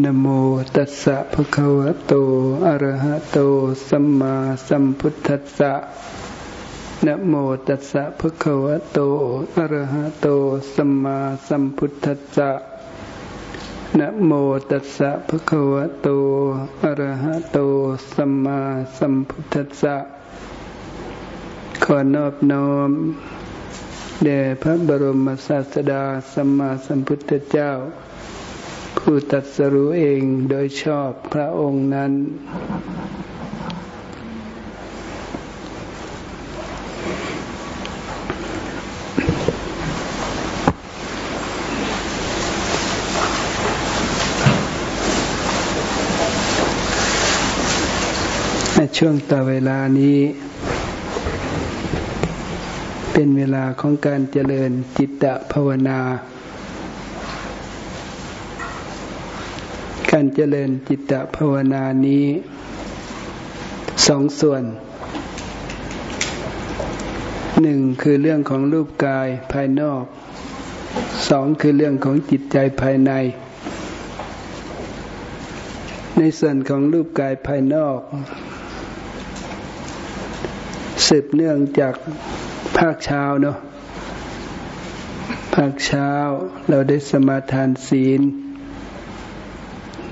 นโมตัสสะภะคะวะโต อะระหะโต สัมมาสัมพุทธัสสะนโมตัสสะภะคะวะโต อะระหะโต สัมมาสัมพุทธัสสะนโมตัสสะภะคะวะโต อะระหะโต สัมมาสัมพุทธัสสะ ขอนอบน้อมแด่พระบรมศาสดาสัมมาสัมพุทธเจ้า ผู้ตัดสรู้เองโดยชอบพระองค์นั้น ช่วงต่อเวลานี้ เป็นเวลาของการเจริญจิตตภาวนา การเจริญจิตตภาวนานี้สองส่วนหนึ่งคือเรื่องของรูปกายภายนอกสองคือเรื่องของจิตใจภายใน ในส่วนของรูปกายภายนอกสืบเนื่องจากภาคเช้าเนาะภาคเช้าเราได้สมาทานศีล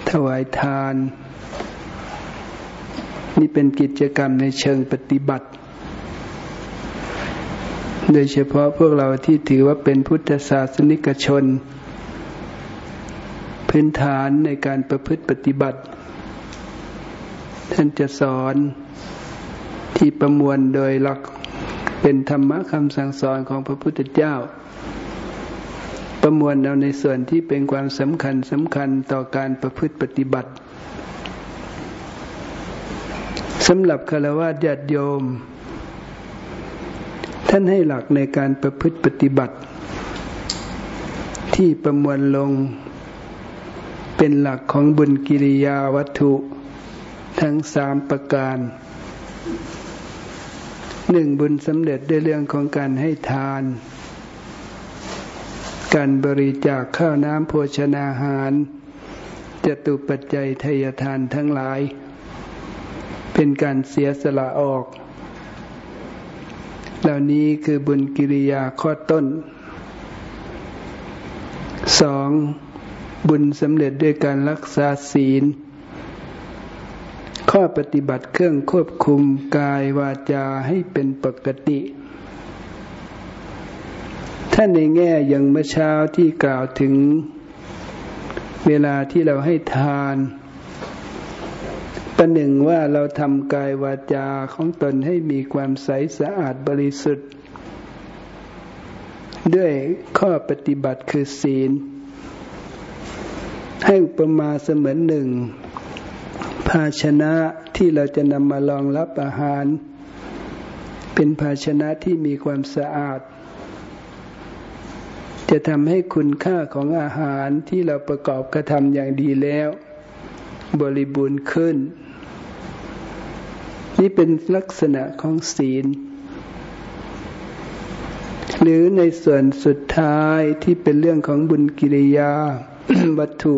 ถวายทาน นี่เป็นกิจกรรมในเชิงปฏิบัติ โดยเฉพาะพวกเราที่ถือว่าเป็นพุทธศาสนิกชน พื้นฐานในการประพฤติปฏิบัติ ท่านจะสอนที่ประมวลโดยหลักเป็นธรรมะคำสั่งสอนของพระพุทธเจ้า ประมวลเอาในส่วนที่เป็นความสำคัญสำคัญต่อการประพฤติปฏิบัติสำหรับคารวะญาติโยม ท่านให้หลักในการประพฤติปฏิบัติ ที่ประมวลลง เป็นหลักของบุญกิริยาวัตถุทั้งสามประการหนึ่งบุญสำเร็จด้วยเรื่องของการให้ทาน การบริจาคข้าวน้ำโภชนาหารจตุปัจจัยทยทานทั้งหลาย เป็นการเสียสละออก เหล่านี้คือบุญกิริยาข้อต้นสองบุญสำเร็จด้วยการรักษาศีล ข้อปฏิบัติเครื่องควบคุมกายวาจาให้เป็นปกติ ถ้าในแง่อย่างเมื่อเช้าที่กล่าวถึงเวลาที่เราให้ทานประหนึ่งว่าเราทำกายวาจาของตนให้มีความใสสะอาดบริสุทธิ์ ด้วยข้อปฏิบัติคือศีล ให้อุปมาเสมือนหนึ่ง ภาชนะที่เราจะนำมาลองรับอาหาร เป็นภาชนะที่มีความสะอาด จะทำให้คุณค่าของอาหารที่เราประกอบกระทำอย่างดีแล้ว บริบูรณ์ขึ้น นี่เป็นลักษณะของศีล หรือในส่วนสุดท้ายที่เป็นเรื่องของบุญกิริยาวัตถุ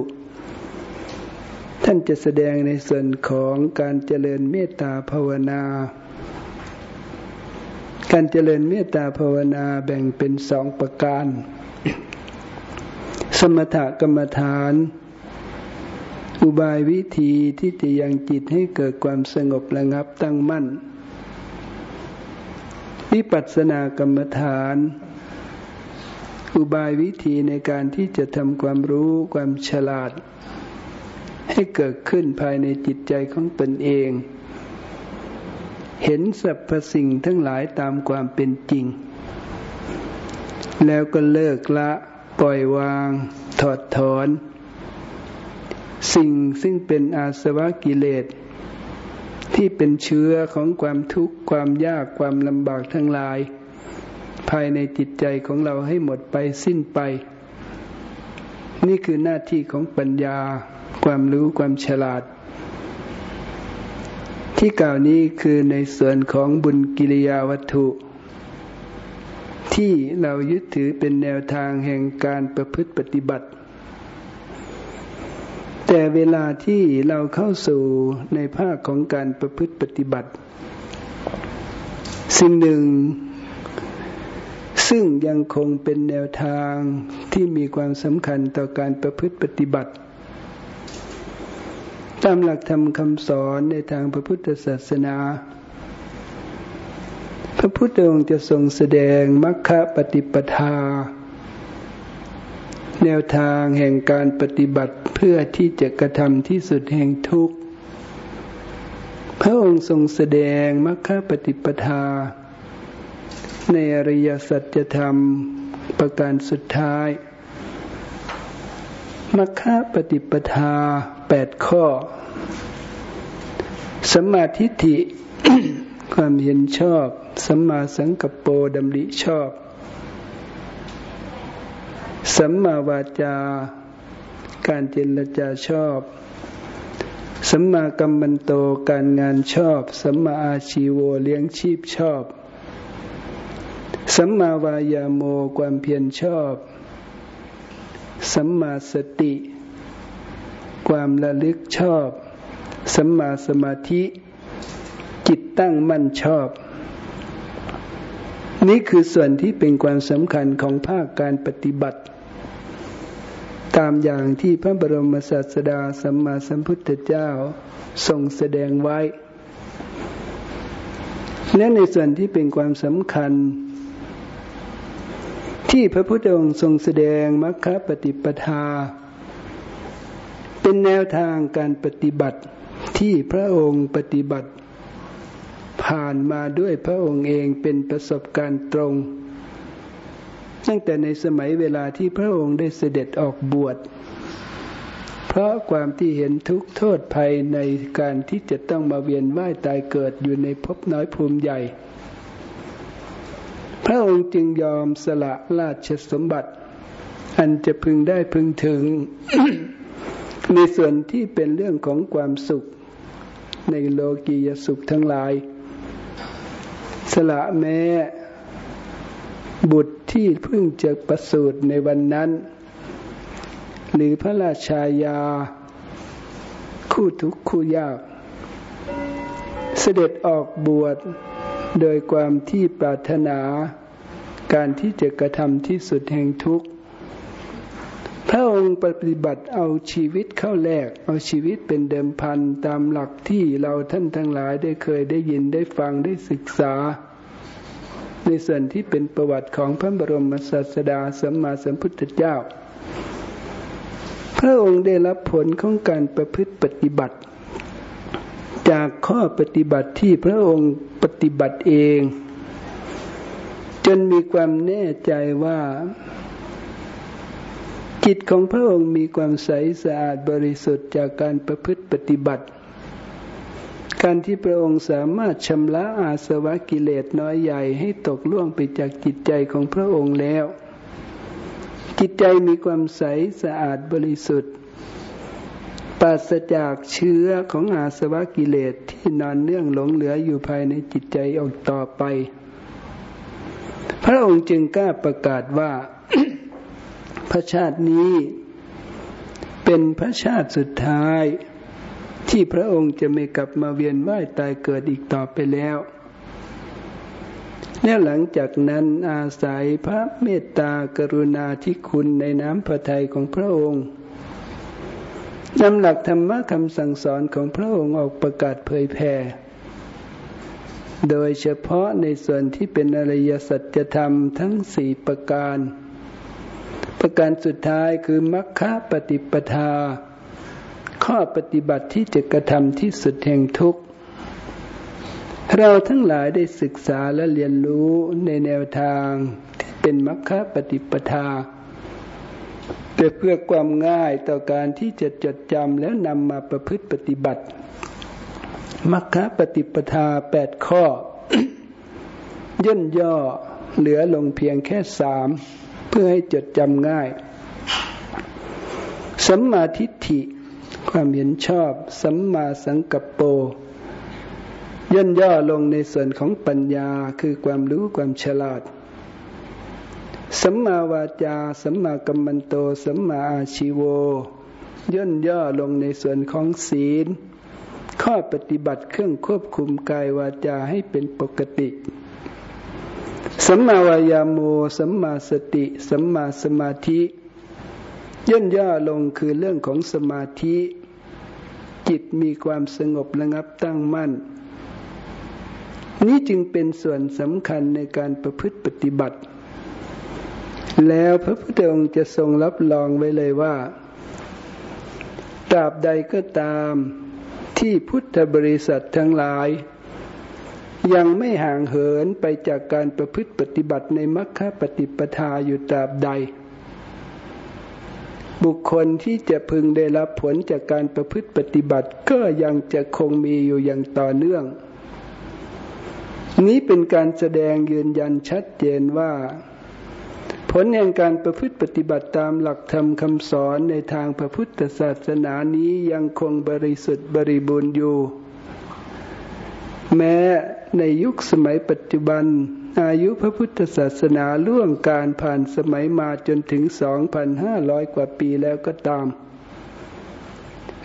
ท่านจะแสดงในส่วนของการเจริญเมตตาภาวนาการเจริญเมตตาภาวนาแบ่งเป็นสองประการ สมถกรรมฐาน อุบายวิธีที่จะยังจิตให้เกิดความสงบระงับตั้งมั่น วิปัสสนากรรมฐาน อุบายวิธีในการที่จะทำความรู้ความฉลาด ให้เกิดขึ้นภายในจิตใจของตนเอง เห็นสรรพสิ่งทั้งหลายตามความเป็นจริง แล้วก็เลิกละปล่อยวาง ถอดถอน สิ่งซึ่งเป็นอาสวะกิเลส ที่เป็นเชื้อของความทุกข์ความยากความลำบากทั้งหลาย ภายในจิตใจของเราให้หมดไปสิ้นไป นี่คือหน้าที่ของปัญญา ความรู้ความฉลาด ที่กล่าวนี้คือในส่วนของบุญกิริยาวัตถุ ที่เรายึดถือเป็นแนวทางแห่งการประพฤติปฏิบัติ แต่เวลาที่เราเข้าสู่ในภาคของการประพฤติปฏิบัติ สิ่งหนึ่ง ซึ่งยังคงเป็นแนวทางที่มีความสำคัญต่อการประพฤติปฏิบัติ ตามหลักธรรมคำสอนในทางพระพุทธศาสนา พระพุทธองค์จะทรงแสดงมรรคปฏิปทา แนวทางแห่งการปฏิบัติเพื่อที่จะกระทำที่สุดแห่งทุกข์ พระองค์ทรงแสดงมรรคปฏิปทา ในอริยสัจธรรมประการสุดท้ายมรรคปฏิปทาแปดข้อสมาธิฐิ ความเห็นชอบสัมมาสังกัปโปดำริชอบ สัมมาวาจาการเจรจาชอบ สัมมากัมมันโตการงานชอบ สัมมาอาชีโวเลี้ยงชีพชอบ สัมมาวายาโมความเพียรชอบ สัมมาสติ ความระลึกชอบ สัมมาสมาธิ จิตตั้งมั่นชอบ นี่คือส่วนที่เป็นความสำคัญของภาคการปฏิบัติ ตามอย่างที่พระบรมศาสดาสัมมาสัมพุทธเจ้าทรงแสดงไว้และในส่วนที่เป็นความสำคัญ ที่พระพุทธองค์ทรงแสดงมรรคปฏิปทา เป็นแนวทางการปฏิบัติที่พระองค์ปฏิบัติ ผ่านมาด้วยพระองค์เองเป็นประสบการณ์ตรง ตั้งแต่ในสมัยเวลาที่พระองค์ได้เสด็จออกบวช เพราะความที่เห็นทุกโทษภัยในการที่จะต้องมาเวียนว่ายตายเกิดอยู่ในภพน้อยภูมิใหญ่ พระองค์จึงยอมสละราชสมบัติ อันจะพึงได้พึงถึง ในส่วนที่เป็นเรื่องของความสุขในโลกียสุขทั้งหลาย สละแม้บุตรที่เพิ่งจะประสูติในวันนั้น หรือพระราชายา คู่ทุกข์คู่ยาก เสด็จออกบวชโดยความที่ปรารถนาการที่จะกระทำที่สุดแห่งทุกข์ พระองค์ปฏิบัติเอาชีวิตเข้าแลกเอาชีวิตเป็นเดิมพันตามหลักที่เราท่านทั้งหลายได้เคยได้ยินได้ฟังได้ศึกษา ในส่วนที่เป็นประวัติของพระบรมศาสดาสัมมาสัมพุทธเจ้า พระองค์ได้รับผลของการประพฤติปฏิบัติ จากข้อปฏิบัติที่พระองค์ปฏิบัติเอง จนมีความแน่ใจว่า จิตของพระองค์มีความใสสะอาดบริสุทธิ์จากการประพฤติปฏิบัติ การที่พระองค์สามารถชำระอาสวะกิเลสน้อยใหญ่ให้ตกล่วงไปจากจิตใจของพระองค์แล้ว จิตใจมีความใสสะอาดบริสุทธิ์ปราศจากเชื้อของอาสวะกิเลสที่นอนเนื่องหลงเหลืออยู่ภายในจิตใจออกต่อไป พระองค์จึงกล้าประกาศว่า พระชาตินี้เป็นพระชาติสุดท้าย ที่พระองค์จะไม่กลับมาเวียนว่ายตายเกิดอีกต่อไปแล้ว แล้วหลังจากนั้นอาศัยพระเมตตากรุณาธิคุณในน้ำพระทัยของพระองค์นำหลักธรรมะคำสั่งสอนของพระองค์ออกประกาศเผยแผ่ โดยเฉพาะในส่วนที่เป็นอริยสัจธรรมทั้งสี่ประการ ประการสุดท้ายคือมัคคะปฏิปทา ข้อปฏิบัติที่จะกระทำที่สุดแห่งทุกข์ เราทั้งหลายได้ศึกษาและเรียนรู้ในแนวทางที่เป็นมรรคปฏิปทาแต่เพื่อความง่ายต่อการที่จะจดจำแล้วนำมาประพฤติปฏิบัติมรรคปฏิปทาแปดข้อย่นย่อเหลือลงเพียงแค่สาม เพื่อให้จดจำง่าย สัมมาทิฏฐิ ความเห็นชอบ สัมมาสังกัปโป ย่นย่อลงในส่วนของปัญญาคือความรู้ความฉลาด สัมมาวาจา สัมมากัมมันโต สัมมาอาชิโว ย่นย่อลงในส่วนของศีล ข้อปฏิบัติเครื่องควบคุมกายวาจาให้เป็นปกติ สัมมาวายาโม สัมมาสติ สัมมาสมาธิย่นย่อลงคือเรื่องของสมาธิ จิตมีความสงบระงับตั้งมั่น นี้จึงเป็นส่วนสำคัญในการประพฤติปฏิบัติ แล้วพระพุทธองค์จะทรงรับรองไว้เลยว่าตราบใดก็ตามที่พุทธบริษัททั้งหลาย ยังไม่ห่างเหินไปจากการประพฤติปฏิบัติในมรรคปฏิปทาอยู่ตราบใด บุคคลที่จะพึงได้รับผลจากการประพฤติปฏิบัติก็ยังจะคงมีอยู่อย่างต่อเนื่อง นี้เป็นการแสดงยืนยันชัดเจนว่า ผลแห่งการประพฤติปฏิบัติตามหลักธรรมคำสอนในทางพระพุทธศาสนานี้ยังคงบริสุทธิ์บริบูรณ์อยู่ แม้ ในยุคสมัยปัจจุบัน อายุพระพุทธศาสนาล่วงการผ่านสมัยมาจนถึง 2,500 กว่าปีแล้วก็ตาม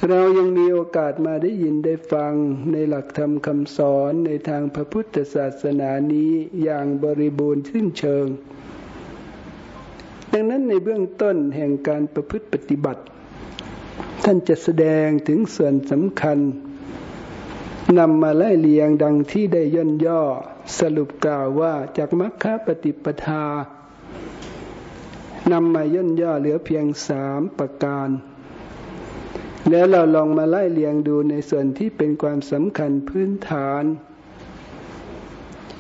เรายังมีโอกาสมาได้ยินได้ฟังในหลักธรรมคำสอนในทางพระพุทธศาสนานี้อย่างบริบูรณ์สิ้นเชิง ดังนั้นในเบื้องต้นแห่งการประพฤติปฏิบัติ ท่านจะแสดงถึงส่วนสำคัญ นำมาไล่เลียงดังที่ได้ย่นย่อ สรุปกล่าวว่าจากมรรคปฏิปทานำมาย่นย่อเหลือเพียงสามประการ แล้วเราลองมาไล่เลียงดูในส่วนที่เป็นความสำคัญพื้นฐาน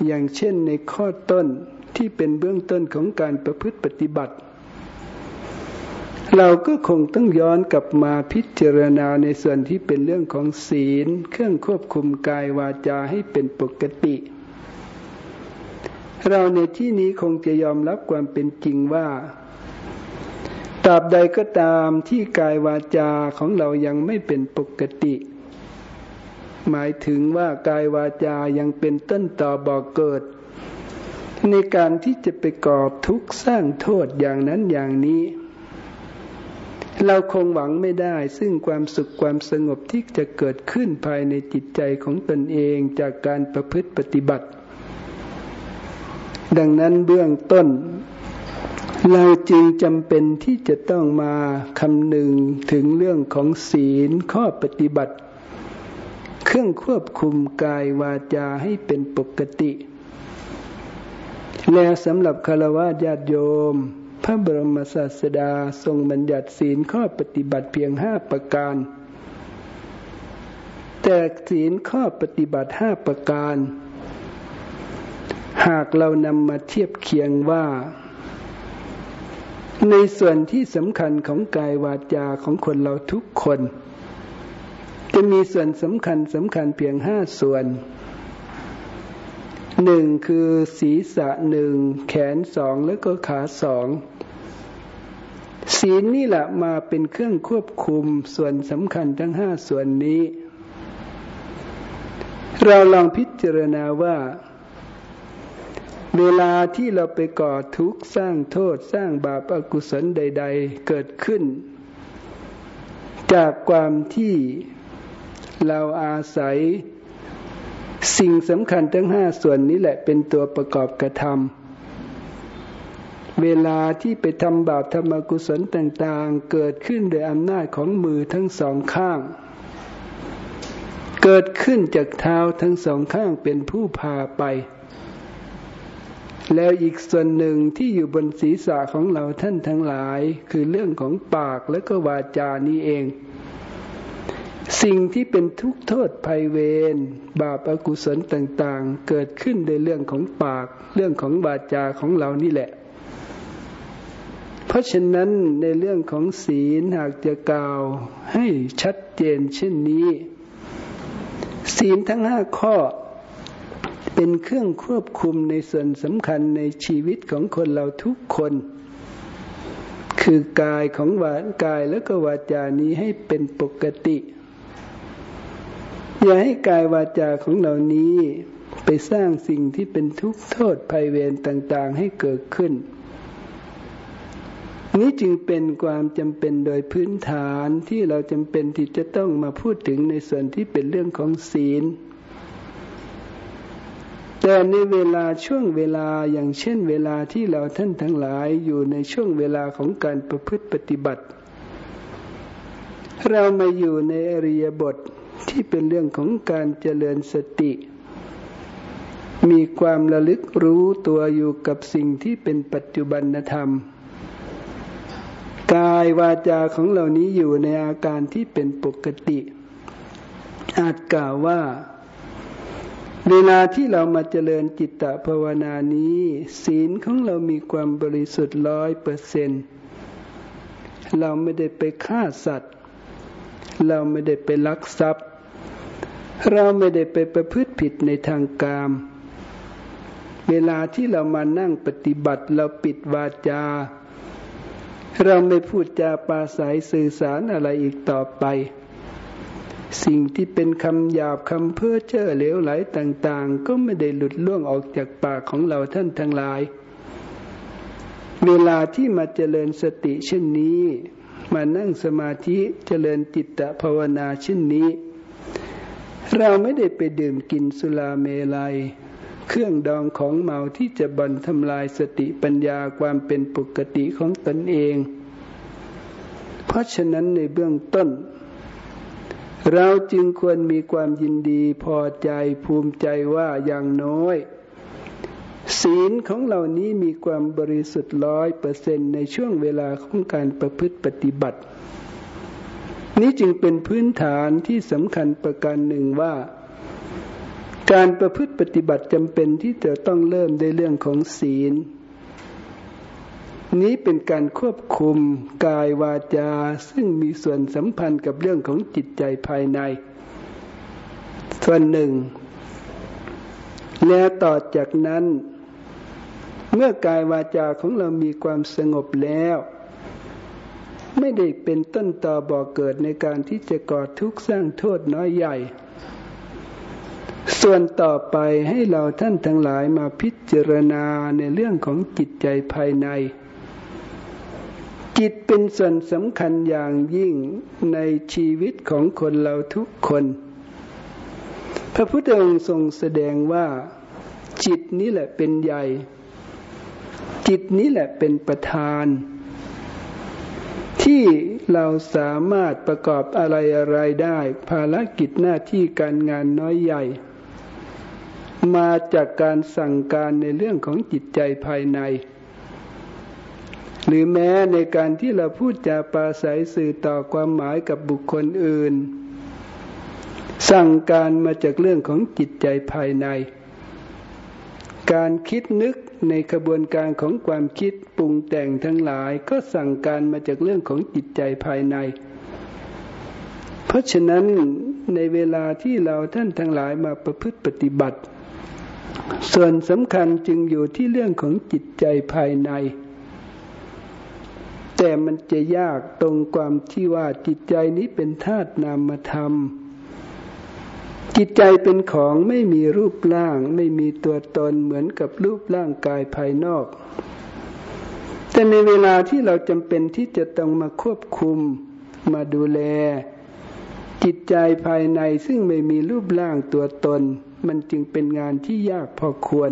อย่างเช่นในข้อต้นที่เป็นเบื้องต้นของการประพฤติปฏิบัติ เราก็คงต้องย้อนกลับมาพิจารณาในส่วนที่เป็นเรื่องของศีล เครื่องควบคุมกายวาจาให้เป็นปกติ เราในที่นี้คงจะยอมรับความเป็นจริงว่าตราบใดก็ตามที่กายวาจาของเรายังไม่เป็นปกติ หมายถึงว่ากายวาจายังเป็นต้นต่อบ่อเกิด ในการที่จะไปก่อทุกข์สร้างโทษอย่างนั้นอย่างนี้ เราคงหวังไม่ได้ ซึ่งความสุขความสงบที่จะเกิดขึ้นภายในจิตใจของตนเองจากการประพฤติปฏิบัติ ดังนั้นเบื้องต้น เราจึงจำเป็นที่จะต้องมาคำนึงถึงเรื่องของศีลข้อปฏิบัติ เครื่องควบคุมกายวาจาให้เป็นปกติ และสำหรับคารวะญาติโยม ระบรมศาสดาทรงบัญญัติศีลข้อปฏิบัติเพียงห้าประการ แต่ศีลข้อปฏิบัติห้าประการ หากเรานำมาเทียบเคียงว่า ในส่วนที่สำคัญของกายวาจาของคนเราทุกคน จะมีส่วนสำคัญสำคัญเพียงห้าส่วนหนึ่งคือศีรษะหนึ่งแขนสองแล้วก็ขาสอง ศีลนี่แหละมาเป็นเครื่องควบคุมส่วนสำคัญทั้งห้าส่วนนี้ เราลองพิจารณาว่า เวลาที่เราไปก่อทุกข์สร้างโทษสร้างบาปอกุศลใด ๆ เกิดขึ้น จากความที่เราอาศัย สิ่งสำคัญทั้งห้าส่วนนี้แหละเป็นตัวประกอบกระทำ เวลาที่ไปทำบาปธรรมกุศลต่างๆ เกิดขึ้นโดยอำนาจของมือทั้งสองข้าง เกิดขึ้นจากเท้าทั้งสองข้างเป็นผู้พาไป แล้วอีกส่วนหนึ่งที่อยู่บนศีรษะของเราท่านทั้งหลาย คือเรื่องของปากและก็วาจานี้เอง สิ่งที่เป็นทุกข์โทษภัยเวรบาปอกุศลต่างๆ เกิดขึ้นในเรื่องของปาก เรื่องของวาจาของเรานี่แหละ เพราะฉะนั้นในเรื่องของศีลหากจะกล่าวให้ชัดเจนเช่นนี้ ศีลทั้งห้าข้อเป็นเครื่องควบคุมในส่วนสำคัญในชีวิตของคนเราทุกคน คือกายของวากายแล้วก็วาจานี้ให้เป็นปกติ อย่าให้กายวาจาของเหล่านี้ไปสร้างสิ่งที่เป็นทุกข์โทษภัยเวรต่าง ๆ ให้เกิดขึ้น นี้จึงเป็นความจำเป็นโดยพื้นฐานที่เราจำเป็นที่จะต้องมาพูดถึงในส่วนที่เป็นเรื่องของศีล แต่ในเวลาช่วงเวลาอย่างเช่นเวลาที่เราท่านทั้งหลายอยู่ในช่วงเวลาของการประพฤติปฏิบัติ เรามาอยู่ในอริยบทที่เป็นเรื่องของการเจริญสติ มีความระลึกรู้ตัวอยู่กับสิ่งที่เป็นปัจจุบันธรรม ยวาจาของเหล่านี้อยู่ในอาการที่เป็นปกติ อาจกล่าวว่า เวลาที่เรามาเจริญจิตตภาวนานี้ ศีลของเรามีความบริสุทธิ์ร้อยเปอร์เซนเราไม่ได้ไปฆ่าสัตว์ เราไม่ได้ไปลักทรัพย์ เราไม่ได้ไปประพฤติผิดในทางกามเวลาที่เรามานั่งปฏิบัติเราปิดวาจา เราไม่พูดจาปาศัยสื่อสารอะไรอีกต่อไป สิ่งที่เป็นคำหยาบคำเพ้อเจ้อเหลวไหลต่าง ๆ ก็ไม่ได้หลุดล่วงออกจากปากของเราท่านทั้งหลาย เวลาที่มาเจริญสติเช่นนี้ มานั่งสมาธิเจริญจิตตภาวนาเช่นนี้เราไม่ได้ไปดื่มกินสุราเมลัย เครื่องดองของเมาที่จะบันทำลายสติปัญญาความเป็นปกติของตนเอง เพราะฉะนั้นในเบื้องต้น เราจึงควรมีความยินดีพอใจภูมิใจว่าอย่างน้อย ศีลของเหล่านี้มีความบริสุทธิ์ร้อยเปอร์เซ็นในช่วงเวลาของการประพฤติปฏิบัติ นี้จึงเป็นพื้นฐานที่สำคัญประการหนึ่งว่า การประพฤติปฏิบัติจำเป็นที่จะต้องเริ่มในเรื่องของศีล นี้เป็นการควบคุมกายวาจา ซึ่งมีส่วนสัมพันธ์กับเรื่องของจิตใจภายใน ส่วนหนึ่ง และต่อจากนั้น เมื่อกายวาจาของเรามีความสงบแล้ว ไม่ได้เป็นต้นต่อบ่อเกิดในการที่จะก่อทุกข์สร้างโทษน้อยใหญ่ ส่วนต่อไปให้เราท่านทั้งหลายมาพิจารณาในเรื่องของจิตใจภายใน จิตเป็นส่วนสำคัญอย่างยิ่งในชีวิตของคนเราทุกคน พระพุทธองค์ทรงแสดงว่า จิตนี้แหละเป็นใหญ่ จิตนี้แหละเป็นประธาน ที่เราสามารถประกอบอะไรอะไรได้ ภารกิจหน้าที่การงานน้อยใหญ่ มาจากการสั่งการในเรื่องของจิตใจภายใน หรือแม้ในการที่เราพูดจาปาศัยสื่อต่อความหมายกับบุคคลอื่น สั่งการมาจากเรื่องของจิตใจภายใน การคิดนึกในกระบวนการของความคิดปรุงแต่งทั้งหลายก็สั่งการมาจากเรื่องของจิตใจภายใน เพราะฉะนั้นในเวลาที่เราท่านทั้งหลายมาประพฤติปฏิบัติ ส่วนสำคัญจึงอยู่ที่เรื่องของจิตใจภายใน แต่มันจะยากตรงความที่ว่าจิตใจนี้เป็นธาตุนามธรรม จิตใจเป็นของไม่มีรูปร่าง ไม่มีตัวตนเหมือนกับรูปร่างกายภายนอก แต่ในเวลาที่เราจำเป็นที่จะต้องมาควบคุมมาดูแล จิตใจภายในซึ่งไม่มีรูปร่างตัวตน มันจึงเป็นงานที่ยากพอควร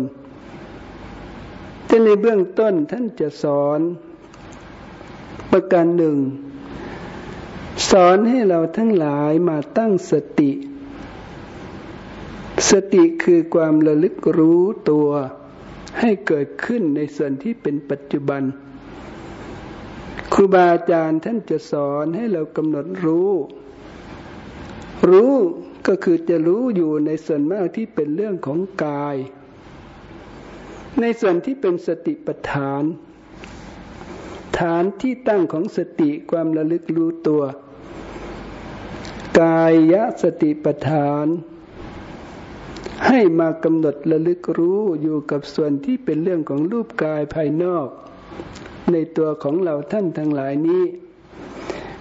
แต่ในเบื้องต้นท่านจะสอน ประการหนึ่ง สอนให้เราทั้งหลายมาตั้งสติ สติคือความระลึกรู้ตัวให้เกิดขึ้นในส่วนที่เป็นปัจจุบัน ครูบาอาจารย์ท่านจะสอนให้เรากำหนดรู้ รู้ ก็คือจะรู้อยู่ในส่วนมากที่เป็นเรื่องของกาย ในส่วนที่เป็นสติปัฏฐาน ฐานที่ตั้งของสติความระลึกรู้ตัว กายะสติปัฏฐาน ให้มากำหนดระลึกรู้อยู่กับส่วนที่เป็นเรื่องของรูปกายภายนอก ในตัวของเราท่านทั้งหลายนี้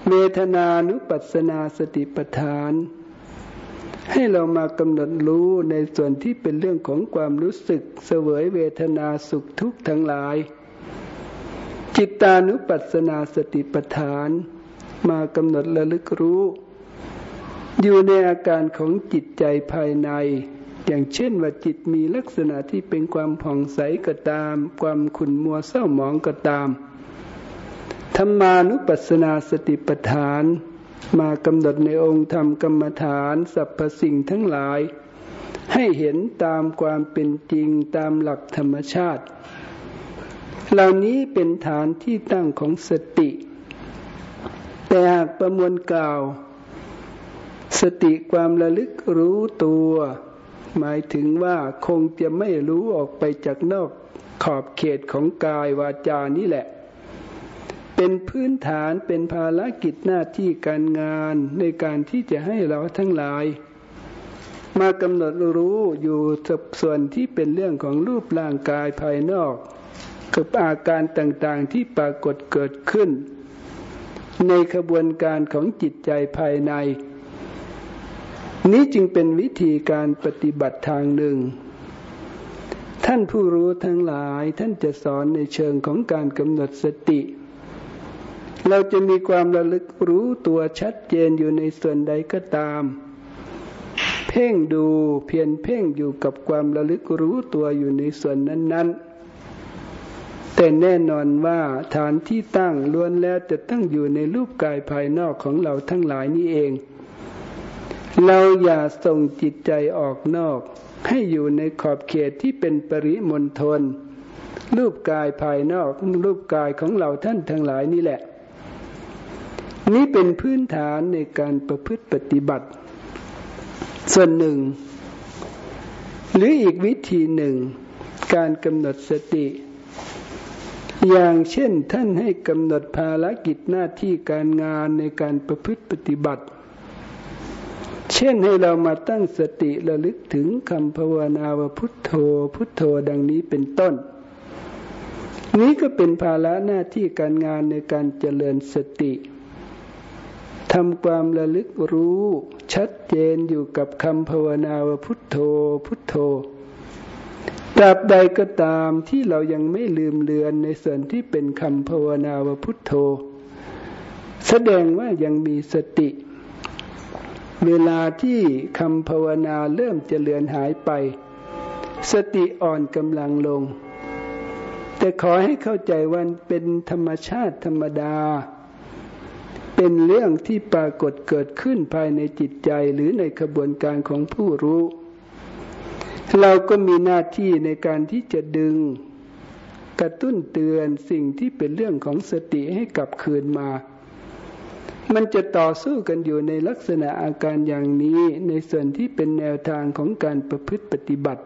เมทนานุปัสสนาสติปัฏฐาน ให้เรามากำหนดรู้ในส่วนที่เป็นเรื่องของความรู้สึกเสวยเวทนาสุขทุกข์ทั้งหลาย จิตตานุปัสสนาสติปัฏฐาน มากำหนดระลึกรู้ อยู่ในอาการของจิตใจภายใน อย่างเช่นว่าจิตมีลักษณะที่เป็นความผ่องใสก็ตาม ความขุ่นมัวเศร้าหมองก็ตามธรรมานุปัสสนาสติปัฏฐาน มากำหนดในองค์ธรรมกรรมฐานสรรพสิ่งทั้งหลาย ให้เห็นตามความเป็นจริงตามหลักธรรมชาติ เหล่านี้เป็นฐานที่ตั้งของสติ แต่หากประมวลกล่าว สติความระลึกรู้ตัว หมายถึงว่าคงจะไม่รู้ออกไปจากนอกขอบเขตของกายวาจานี่แหละ เป็นพื้นฐานเป็นภารกิจหน้าที่การงานในการที่จะให้เราทั้งหลาย มากำหนดรู้อยู่สับส่วนที่เป็นเรื่องของรูปร่างกายภายนอก กับอาการต่างๆที่ปรากฏเกิดขึ้น ในขบวนการของจิตใจภายใน นี้จึงเป็นวิธีการปฏิบัติทางหนึ่งท่านผู้รู้ทั้งหลายท่านจะสอนในเชิงของการกำหนดสติ เราจะมีความระลึกรู้ตัวชัดเจนอยู่ในส่วนใดก็ตาม เพ่งดูเพียนเพ่งอยู่กับความระลึกรู้ตัวอยู่ในส่วนนั้น ๆ แต่แน่นอนว่าฐานที่ตั้งล้วนแล้วจะตั้งอยู่ในรูปกายภายนอกของเราทั้งหลายนี้เอง เราอย่าส่งจิตใจออกนอก ให้อยู่ในขอบเขตที่เป็นปริมณฑลรูปกายภายนอกรูปกายของเราท่านทั้งหลายนี่แหละ นี้เป็นพื้นฐานในการประพฤติปฏิบัติ ส่วนหนึ่ง หรืออีกวิธีหนึ่ง การกำหนดสติ อย่างเช่นท่านให้กำหนดภารกิจหน้าที่การงานในการประพฤติปฏิบัติ เช่นให้เรามาตั้งสติระลึกถึงคำภาวนาว่าพุทโธ พุทโธดังนี้เป็นต้นนี้ก็เป็นภาระหน้าที่การงานในการเจริญสติ ทำความระลึกรู้ ชัดเจนอยู่กับคำภาวนาว่าพุทโธ พุทโธตราบใดก็ตามที่เรายังไม่ลืมเลือนในส่วนที่เป็นคำภาวนาว่าพุทโธ แสดงว่ายังมีสติ เวลาที่คำภาวนาเริ่มจะเลือนหายไป สติอ่อนกำลังลง แต่ขอให้เข้าใจว่าเป็นธรรมชาติธรรมดา เป็นเรื่องที่ปรากฏเกิดขึ้นภายในจิตใจหรือในกระบวนการของผู้รู้ เราก็มีหน้าที่ในการที่จะดึง กระตุ้นเตือนสิ่งที่เป็นเรื่องของสติให้กลับคืนมา มันจะต่อสู้กันอยู่ในลักษณะอาการอย่างนี้ในส่วนที่เป็นแนวทางของการประพฤติปฏิบัติ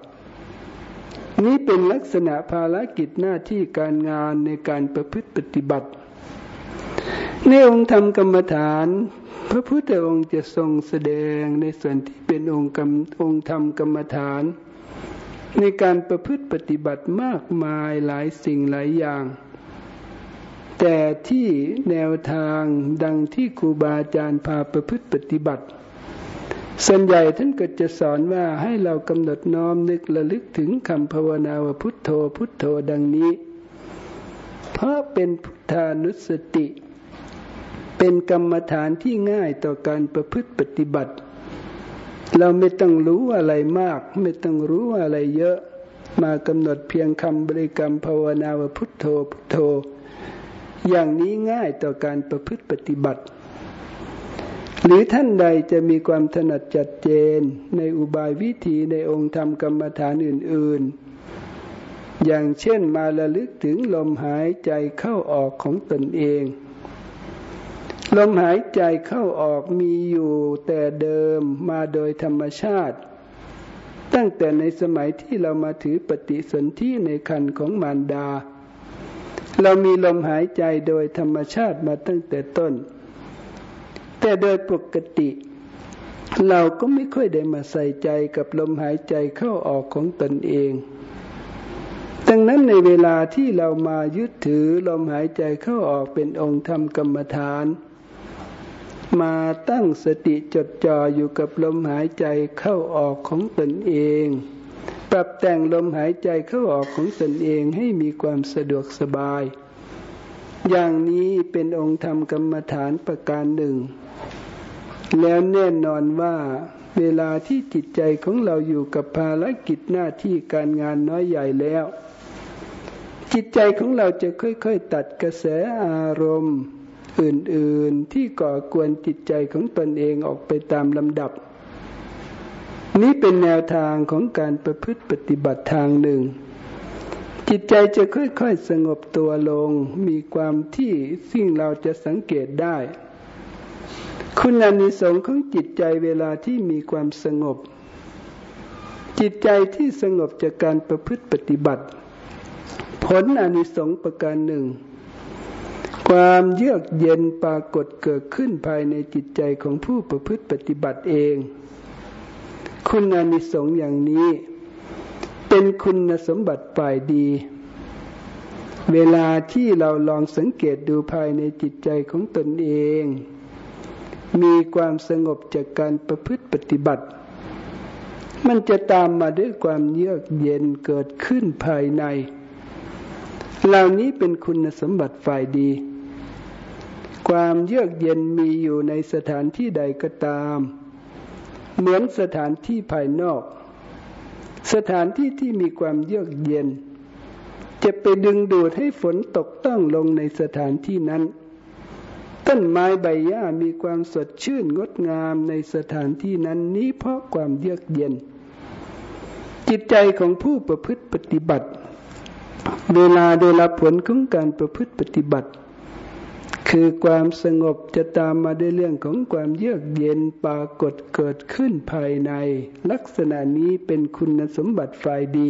นี้เป็นลักษณะภารกิจหน้าที่การงานในการประพฤติปฏิบัติ ในองค์ธรรมกรรมฐาน พระพุทธองค์จะทรงแสดงในส่วนที่เป็นองค์กรรมองค์ธรรมกรรมฐาน ในการประพฤติปฏิบัติมากมายหลายสิ่งหลายอย่าง แต่ที่แนวทางดังที่ครูบาอาจารย์พาประพฤติปฏิบัติส่วนใหญ่ท่านก็จะสอนว่าให้เรากำหนดน้อมนึกระลึกถึงคำภาวนาว่าพุทโธพุทโธดังนี้ เพราะเป็นพุทธานุสติ เป็นกรรมฐานที่ง่ายต่อการประพฤติปฏิบัติ เราไม่ต้องรู้อะไรมาก ไม่ต้องรู้อะไรเยอะ มากำหนดเพียงคำบริกรรมภาวนาว่าพุทโธพุทโธ อย่างนี้ง่ายต่อการประพฤติปฏิบัติ หรือท่านใดจะมีความถนัดจัดเจนในอุบายวิธีในองค์ธรรมกรรมฐานอื่น ๆอย่างเช่นมาระลึกถึงลมหายใจเข้าออกของตนเอง ลมหายใจเข้าออกมีอยู่แต่เดิมมาโดยธรรมชาติ ตั้งแต่ในสมัยที่เรามาถือปฏิสนธิในคันของมารดา เรามีลมหายใจโดยธรรมชาติมาตั้งแต่ต้น แต่โดยปกติ เราก็ไม่ค่อยได้มาใส่ใจกับลมหายใจเข้าออกของตนเองดังนั้นในเวลาที่เรามายึดถือลมหายใจเข้าออกเป็นองค์ธรรมกรรมฐาน มาตั้งสติจดจ่ออยู่กับลมหายใจเข้าออกของตนเอง ปรับแต่งลมหายใจเข้าออกของตนเองให้มีความสะดวกสบาย อย่างนี้เป็นองค์ธรรมกรรมฐานประการหนึ่ง แล้วแน่นอนว่าเวลาที่จิตใจของเราอยู่กับภารกิจหน้าที่การงานน้อยใหญ่แล้ว จิตใจของเราจะค่อยๆ ตัดกระแสอารมณ์ อื่นๆที่ก่อกวนจิตใจของตนเองออกไปตามลำดับ นี้เป็นแนวทางของการประพฤติปฏิบัติทางหนึ่ง จิตใจจะค่อยๆสงบตัวลง มีความที่สิ่งเราจะสังเกตได้ คุณอานิสงส์ของจิตใจเวลาที่มีความสงบ จิตใจที่สงบจากการประพฤติปฏิบัติ ผลอานิสงส์ประการหนึ่ง ความเยือกเย็นปรากฏเกิดขึ้นภายในจิตใจของผู้ประพฤติปฏิบัติเอง คุณอานิสงส์อย่างนี้ เป็นคุณสมบัติฝ่ายดี เวลาที่เราลองสังเกตดูภายในจิตใจของตนเอง มีความสงบจากการประพฤติปฏิบัติ มันจะตามมาด้วยความเยือกเย็นเกิดขึ้นภายในเหล่านี้เป็นคุณสมบัติฝ่ายดี ความเยือกเย็นมีอยู่ในสถานที่ใดก็ตาม เหมือนสถานที่ภายนอก สถานที่ที่มีความเยือกเย็น จะไปดึงดูดให้ฝนตกต้องลงในสถานที่นั้น ต้นไม้ใบหญ้ามีความสดชื่นงดงามในสถานที่นั้นนี้เพราะความเยือกเย็น จิตใจของผู้ประพฤติปฏิบัติ เวลาได้รับผลของการประพฤติปฏิบัติ คือความสงบจะตามมาด้วยเรื่องของความเยือกเย็นปรากฏเกิดขึ้นภายใน ลักษณะนี้เป็นคุณสมบัติฝ่ายดี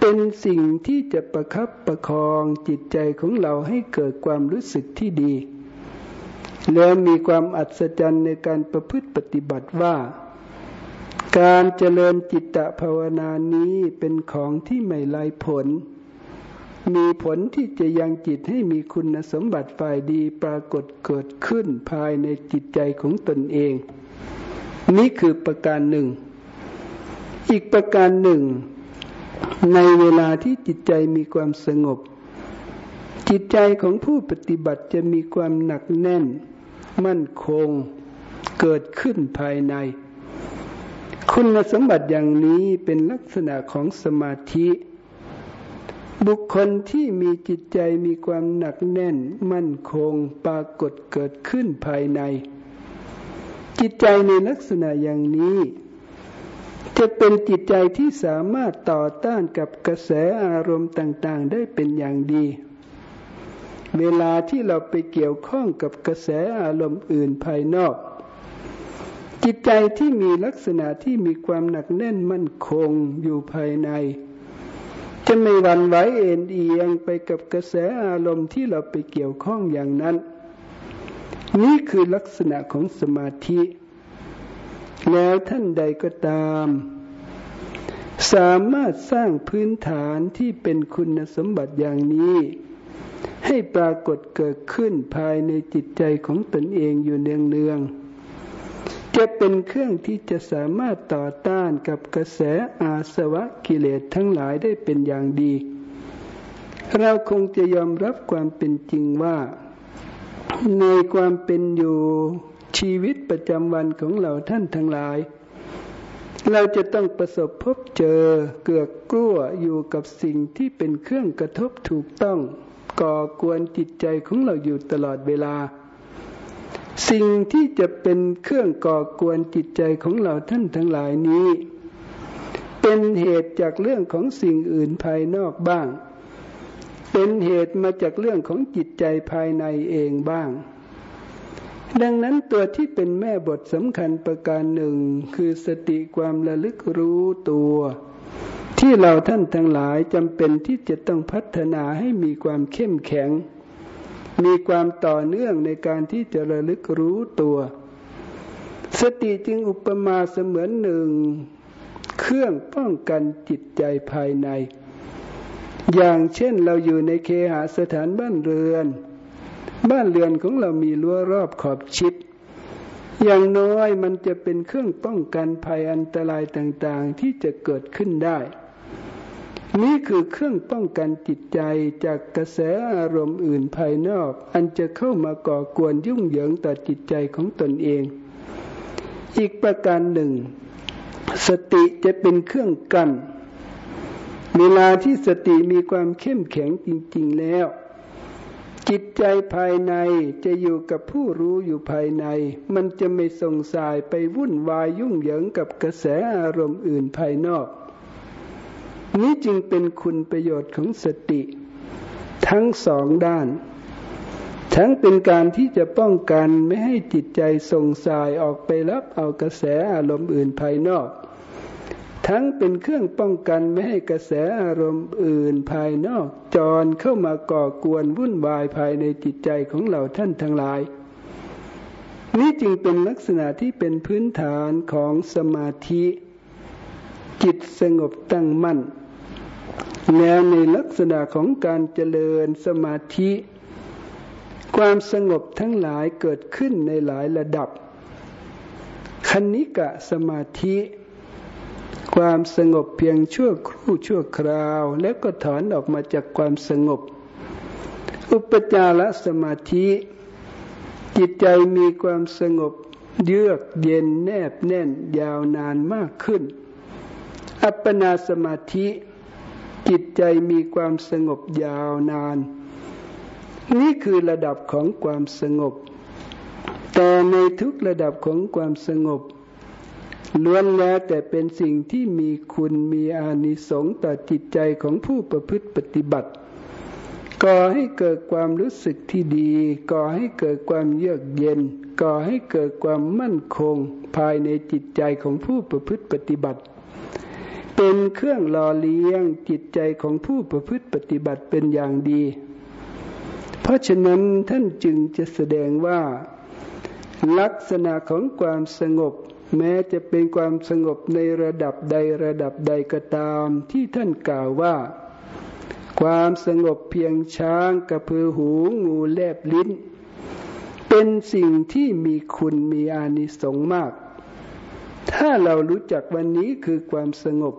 เป็นสิ่งที่จะประคับประคองจิตใจของเราให้เกิดความรู้สึกที่ดี แล้วมีความอัศจรรย์ในการประพฤติปฏิบัติว่า การเจริญจิตตภาวนานี้เป็นของที่ไม่ไร้ผล มีผลที่จะยังจิตให้มีคุณสมบัติฝ่ายดีปรากฏเกิดขึ้นภายในจิตใจของตนเอง นี่คือประการหนึ่ง อีกประการหนึ่ง ในเวลาที่จิตใจมีความสงบ จิตใจของผู้ปฏิบัติจะมีความหนักแน่น มั่นคง เกิดขึ้นภายใน คุณสมบัติอย่างนี้เป็นลักษณะของสมาธิ บุคคลที่มีจิตใจมีความหนักแน่น มั่นคงปรากฏเกิดขึ้นภายใน จิตใจในลักษณะอย่างนี้ จะเป็นจิตใจที่สามารถต่อต้านกับกระแสอารมณ์ต่าง ๆ ได้เป็นอย่างดี เวลาที่เราไปเกี่ยวข้องกับกระแสอารมณ์อื่นภายนอก จิตใจที่มีลักษณะที่มีความหนักแน่นมั่นคงอยู่ภายใน จะไม่หวั่นไหวเอ็นเอียงไปกับกระแสอารมณ์ที่เราไปเกี่ยวข้องอย่างนั้น นี่คือลักษณะของสมาธิ แล้วท่านใดก็ตาม สามารถสร้างพื้นฐานที่เป็นคุณสมบัติอย่างนี้ ให้ปรากฏเกิดขึ้นภายในจิตใจของตนเองอยู่เนืองๆ จะเป็นเครื่องที่จะสามารถต่อต้านกับกระแสอาสวะกิเลสทั้งหลายได้เป็นอย่างดี เราคงจะยอมรับความเป็นจริงว่า ในความเป็นอยู่ชีวิตประจำวันของเราท่านทั้งหลาย เราจะต้องประสบพบเจอเกือกกลั้วอยู่กับสิ่งที่เป็นเครื่องกระทบถูกต้อง ก่อกวนจิตใจของเราอยู่ตลอดเวลา สิ่งที่จะเป็นเครื่องก่อกวนจิตใจของเราท่านทั้งหลายนี้ เป็นเหตุจากเรื่องของสิ่งอื่นภายนอกบ้าง เป็นเหตุมาจากเรื่องของจิตใจภายในเองบ้าง ดังนั้นตัวที่เป็นแม่บทสำคัญประการหนึ่ง คือสติความระลึกรู้ตัว ที่เราท่านทั้งหลายจำเป็นที่จะต้องพัฒนาให้มีความเข้มแข็ง มีความต่อเนื่องในการที่จะระลึกรู้ตัว สติจึงอุปมาเสมือนหนึ่ง เครื่องป้องกันจิตใจภายใน อย่างเช่นเราอยู่ในเคหาสถานบ้านเรือน บ้านเรือนของเรามีรั้วรอบขอบชิด อย่างน้อยมันจะเป็นเครื่องป้องกันภัยอันตรายต่างๆที่จะเกิดขึ้นได้ นี่คือเครื่องป้องกันจิตใจจากกระแสอารมณ์อื่นภายนอก อันจะเข้ามาก่อกวนยุ่งเหยิงต่อจิตใจของตนเอง อีกประการหนึ่ง สติจะเป็นเครื่องกัน้นเวลาที่สติมีความเข้มแข็งจริง ๆแล้ว จิตใจภายในจะอยู่กับผู้รู้อยู่ภายใน มันจะไม่ส่งสายไปวุ่นวายยุ่งเหยิงกับกระแสอารมณ์อื่นภายนอก นี้จึงเป็นคุณประโยชน์ของสติ ทั้งสองด้าน ทั้งเป็นการที่จะป้องกันไม่ให้จิตใจส่งสายออกไปรับเอากระแสอารมณ์อื่นภายนอก ทั้งเป็นเครื่องป้องกันไม่ให้กระแสอารมณ์อื่นภายนอก จรเข้ามาก่อกวนวุ่นวายภายในจิตใจของเราท่านทั้งหลายนี่จึงเป็นลักษณะที่เป็นพื้นฐานของสมาธิ จิตสงบตั้งมั่น แนวในลักษณะของการเจริญสมาธิ ความสงบทั้งหลายเกิดขึ้นในหลายระดับ คณิกะสมาธิ ความสงบเพียงชั่วครู่ชั่วคราว แล้วก็ถอนออกมาจากความสงบ อุปจารสมาธิ จิตใจมีความสงบเยือกเย็นแนบแน่นยาวนานมากขึ้น อัปปนาสมาธิ จิตใจมีความสงบยาวนาน นี่คือระดับของความสงบ แต่ในทุกระดับของความสงบล้วนแล้วแต่เป็นสิ่งที่มีคุณมีอานิสงส์ต่อจิตใจของผู้ประพฤติปฏิบัติก่อให้เกิดความรู้สึกที่ดี ก่อให้เกิดความเยือกเย็น ก่อให้เกิดความมั่นคง ภายในจิตใจของผู้ประพฤติปฏิบัติ เป็นเครื่องหล่อเลี้ยงจิตใจของผู้ประพฤติปฏิบัติเป็นอย่างดี เพราะฉะนั้นท่านจึงจะแสดงว่า ลักษณะของความสงบ แม้จะเป็นความสงบในระดับใดระดับใดก็ตาม ที่ท่านกล่าวว่า ความสงบเพียงช้างกระพือหูงูแลบลิ้น เป็นสิ่งที่มีคุณมีอานิสงส์มาก ถ้าเรารู้จักวันนี้คือความสงบ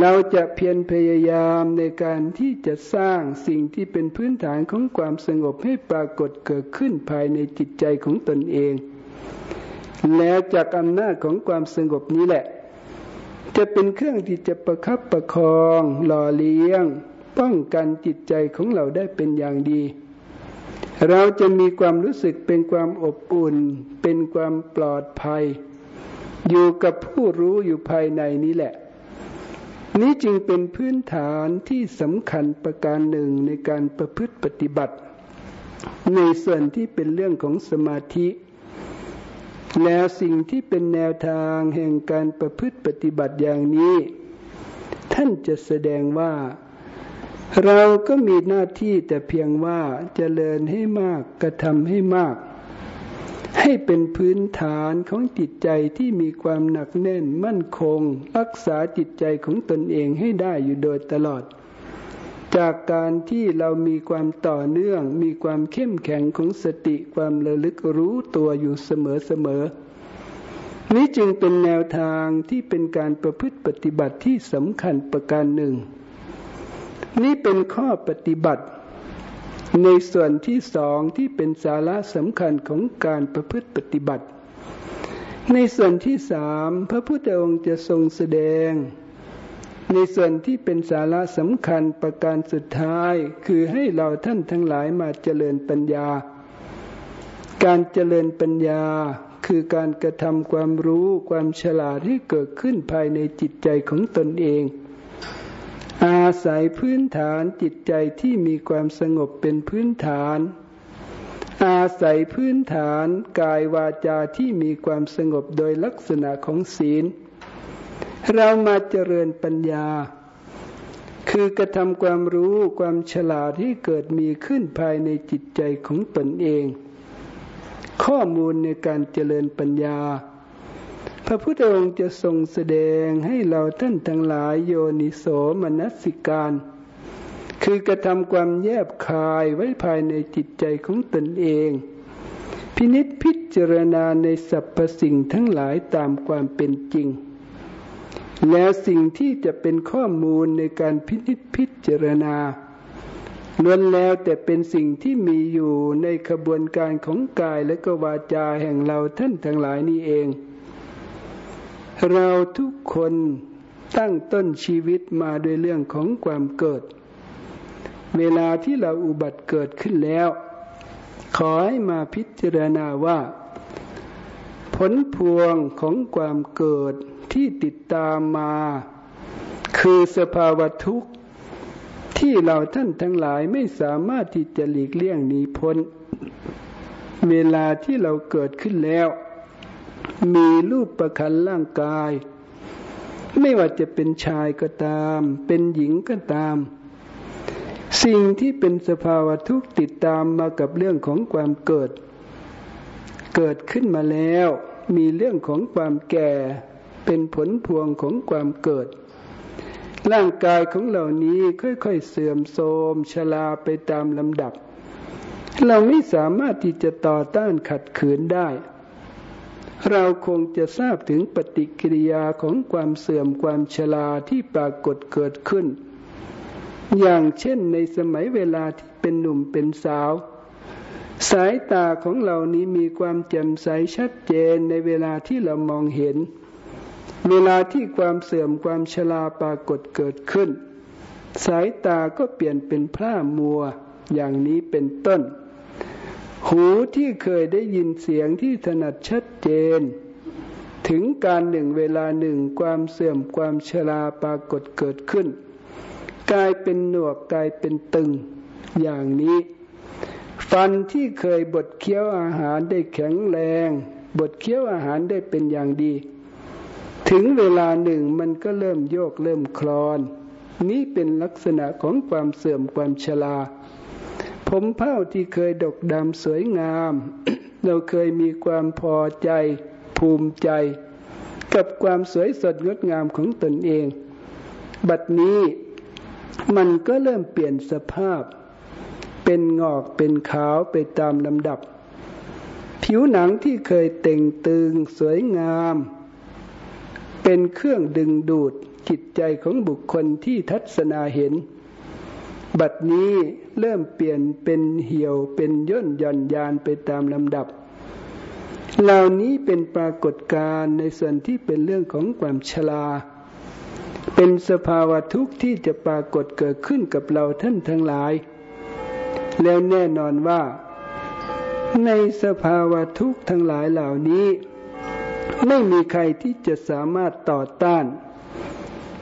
เราจะเพียรพยายามในการที่จะสร้างสิ่งที่เป็นพื้นฐานของความสงบให้ปรากฏเกิดขึ้นภายในจิตใจของตนเอง แล้วจากอำนาจของความสงบนี้แหละ จะเป็นเครื่องที่จะประคับประคองหล่อเลี้ยง ป้องกันจิตใจของเราได้เป็นอย่างดีเราจะมีความรู้สึกเป็นความอบอุ่น เป็นความปลอดภัย อยู่กับผู้รู้อยู่ภายในนี้แหละ นี้จึงเป็นพื้นฐานที่สำคัญประการหนึ่งในการประพฤติปฏิบัติ ในส่วนที่เป็นเรื่องของสมาธิ แล้วสิ่งที่เป็นแนวทางแห่งการประพฤติปฏิบัติอย่างนี้ ท่านจะแสดงว่าเราก็มีหน้าที่แต่เพียงว่าจเจริญให้มากกระทำให้มาก ให้เป็นพื้นฐานของจิตใจที่มีความหนักแน่นมั่นคง รักษาจิตใจของตนเองให้ได้อยู่โดยตลอด จากการที่เรามีความต่อเนื่อง มีความเข้มแข็งของสติความระลึกรู้ตัวอยู่เสมอๆนี้จึงเป็นแนวทางที่เป็นการประพฤติปฏิบัติที่สำคัญประการหนึ่ง นี่เป็นข้อปฏิบัติ ในส่วนที่สองที่เป็นสาระสำคัญของการประพฤติปฏิบัติ ในส่วนที่สามพระพุทธองค์จะทรงแสดง ในส่วนที่เป็นสาระสำคัญประการสุดท้ายคือให้เราท่านทั้งหลายมาเจริญปัญญา การเจริญปัญญาคือการกระทำความรู้ความฉลาดให้เกิดขึ้นภายในจิตใจของตนเอง อาศัยพื้นฐานจิตใจที่มีความสงบเป็นพื้นฐาน อาศัยพื้นฐานกายวาจาที่มีความสงบโดยลักษณะของศีล เรามาเจริญปัญญา คือกระทำความรู้ความฉลาดที่เกิดมีขึ้นภายในจิตใจของตนเอง ข้อมูลในการเจริญปัญญา พระพุทธองค์จะทรงแสดงให้เราท่านทั้งหลายโยนิโสมนัสิการ คือกระทำความแยบคายไว้ภายในจิตใจของตนเอง พินิษพิจารณาในสรรพสิ่งทั้งหลายตามความเป็นจริง แล้วสิ่งที่จะเป็นข้อมูลในการพินิจพิจารณาล้วนแล้วแต่เป็นสิ่งที่มีอยู่ในขบวนการของกายและก็วาจาแห่งเราท่านทั้งหลายนี้เอง เราทุกคนตั้งต้นชีวิตมาด้วยเรื่องของความเกิด เวลาที่เราอุบัติเกิดขึ้นแล้ว ขอให้มาพิจารณาว่า ผลพวงของความเกิดที่ติดตามมา คือสภาวะทุกข์ที่เราท่านทั้งหลายไม่สามารถที่จะหลีกเลี่ยงหนีพ้น เวลาที่เราเกิดขึ้นแล้ว มีรูปประคันร่างกาย ไม่ว่าจะเป็นชายก็ตาม เป็นหญิงก็ตาม สิ่งที่เป็นสภาวะทุกติดตามมากับเรื่องของความเกิด เกิดขึ้นมาแล้ว มีเรื่องของความแก่ เป็นผลพวงของความเกิดร่างกายของเหล่านี้ค่อยๆเสื่อมโทรมชราไปตามลำดับ เราไม่สามารถที่จะต่อต้านขัดขืนได้ เราคงจะทราบถึงปฏิกิริยาของความเสื่อมความชราที่ปรากฏเกิดขึ้น อย่างเช่นในสมัยเวลาที่เป็นหนุ่มเป็นสาว สายตาของเรานี้มีความแจ่มใสชัดเจนในเวลาที่เรามองเห็น เวลาที่ความเสื่อมความชราปรากฏเกิดขึ้น สายตาก็เปลี่ยนเป็นพร่ามัว อย่างนี้เป็นต้น หูที่เคยได้ยินเสียงที่ถนัดชัดเจน ถึงการหนึ่งเวลาหนึ่งความเสื่อมความชราปรากฏเกิดขึ้น กลายเป็นหนวกกลายเป็นตึงอย่างนี้ ฟันที่เคยบดเคี้ยวอาหารได้แข็งแรง บดเคี้ยวอาหารได้เป็นอย่างดี ถึงเวลาหนึ่งมันก็เริ่มโยกเริ่มคลอน นี่เป็นลักษณะของความเสื่อมความชรา ผมเผ้าที่เคยดกดำสวยงาม เราเคยมีความพอใจ ภูมิใจ กับความสวยสดงดงามของตนเอง บัดนี้มันก็เริ่มเปลี่ยนสภาพ เป็นงอกเป็นขาวไปตามลำดับ ผิวหนังที่เคยเต่งตึงสวยงาม เป็นเครื่องดึงดูดจิตใจของบุคคลที่ทัศนาเห็น บัดนี้เริ่มเปลี่ยนเป็นเหี่ยวเป็นย่นย่อนยานไปตามลำดับ เหล่านี้เป็นปรากฏการณ์ในส่วนที่เป็นเรื่องของความชราเป็นสภาวะทุกข์ที่จะปรากฏเกิดขึ้นกับเราท่านทั้งหลาย แล้วแน่นอนว่า ในสภาวะทุกข์ทั้งหลายเหล่านี้ ไม่มีใครที่จะสามารถต่อต้าน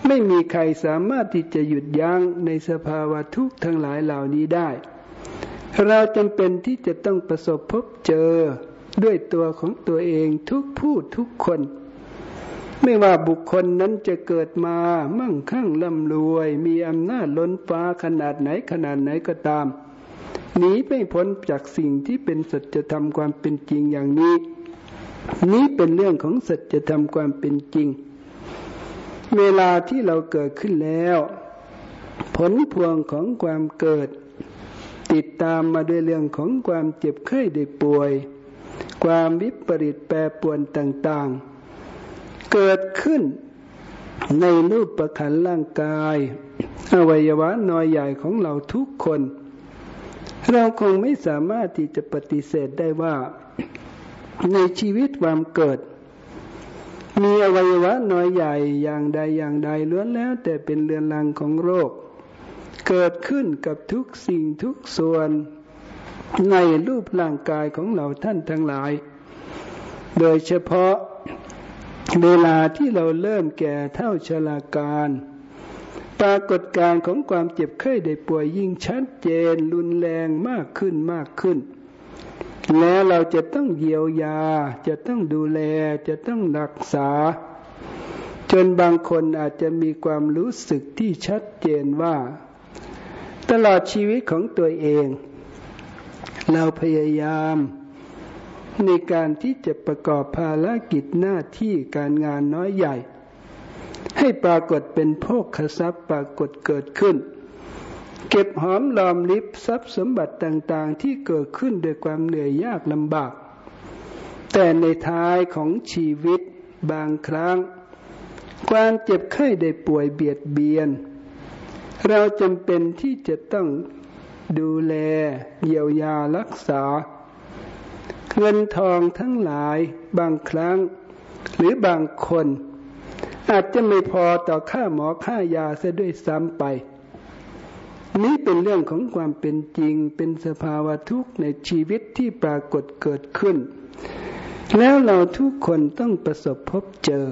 ไม่มีใครสามารถที่จะหยุดยั้งในสภาวะทุกข์ทั้งหลายเหล่านี้ได้ เราจำเป็นที่จะต้องประสบพบเจอด้วยตัวของตัวเองทุกผู้ทุกคน ไม่ว่าบุคคลนั้นจะเกิดมามั่งคั่งร่ำรวย มีอำนาจล้นฟ้าขนาดไหนขนาดไหนก็ตามหนีไม่พ้นจากสิ่งที่เป็นสัจธรรมความเป็นจริงอย่างนี้ นี้เป็นเรื่องของสัจธรรมความเป็นจริง เวลาที่เราเกิดขึ้นแล้ว ผลพวงของความเกิด ติดตามมาด้วยเรื่องของความเจ็บไข้ได้ป่วย ความวิปริตแปรปวนต่างๆ เกิดขึ้นในรูปประคันร่างกาย อวัยวะน้อยใหญ่ของเราทุกคน เราคงไม่สามารถที่จะปฏิเสธได้ว่า ในชีวิตความเกิด มีอวัยวะน้อยใหญ่อย่างใดอย่างใดล้วนแล้ว แต่เป็นเรือนรังของโรค เกิดขึ้นกับทุกสิ่งทุกส่วนในรูปร่างกายของเราท่านทั้งหลาย โดยเฉพาะเวลาที่เราเริ่มแก่เท่าชราการ ปรากฏการของความเจ็บไข้ได้ป่วยยิ่งชัดเจนรุนแรงมากขึ้นมากขึ้น แล้วเราจะต้องเยียวยา จะต้องดูแล จะต้องรักษา จนบางคนอาจจะมีความรู้สึกที่ชัดเจนว่า ตลอดชีวิตของตัวเอง เราพยายามในการที่จะประกอบภารกิจหน้าที่การงานน้อยใหญ่ ให้ปรากฏเป็นโภคทรัพย์ปรากฏเกิดขึ้น เก็บหอมรอมริบทรัพย์สมบัติต่างๆ ที่เกิดขึ้นด้วยความเหนื่อยยากลำบาก แต่ในท้ายของชีวิตบางครั้ง ความเจ็บไข้ได้ป่วยเบียดเบียน เราจำเป็นที่จะต้องดูแลเยียวยารักษา เงินทองทั้งหลายบางครั้ง หรือบางคน อาจจะไม่พอต่อค่าหมอค่ายาซะด้วยซ้ำไป นี้เป็นเรื่องของความเป็นจริง เป็นสภาวะทุกข์ในชีวิตที่ปรากฏเกิดขึ้น แล้วเราทุกคนต้องประสบพบเจอ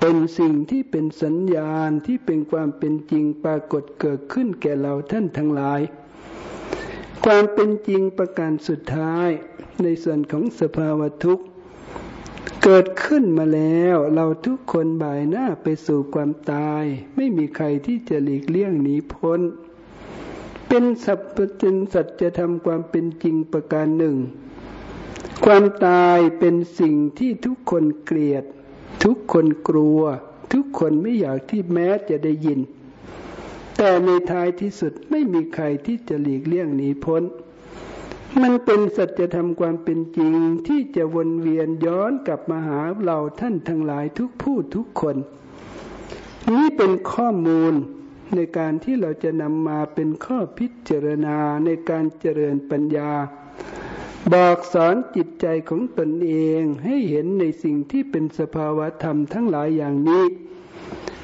เป็นสิ่งที่เป็นสัญญาณที่เป็นความเป็นจริงปรากฏเกิดขึ้นแก่เราท่านทั้งหลาย ความเป็นจริงประการสุดท้ายในส่วนของสภาวะทุกข์เกิดขึ้นมาแล้ว เราทุกคนบ่ายหน้าไปสู่ความตาย ไม่มีใครที่จะหลีกเลี่ยงหนีพ้น เป็นสัพเป็นสัจธรรมความเป็นจริงประการหนึ่ง ความตายเป็นสิ่งที่ทุกคนเกลียด ทุกคนกลัว ทุกคนไม่อยากที่แม้จะได้ยิน แต่ในท้ายที่สุดไม่มีใครที่จะหลีกเลี่ยงหนีพ้น มันเป็นสัจธรรมความเป็นจริงที่จะวนเวียนย้อนกลับมาหาเราท่านทั้งหลายทุกผู้ทุกคน นี่เป็นข้อมูล ในการที่เราจะนำมาเป็นข้อพิจารณาในการเจริญปัญญา บอกสอนจิตใจของตนเองให้เห็นในสิ่งที่เป็นสภาวะธรรมทั้งหลายอย่างนี้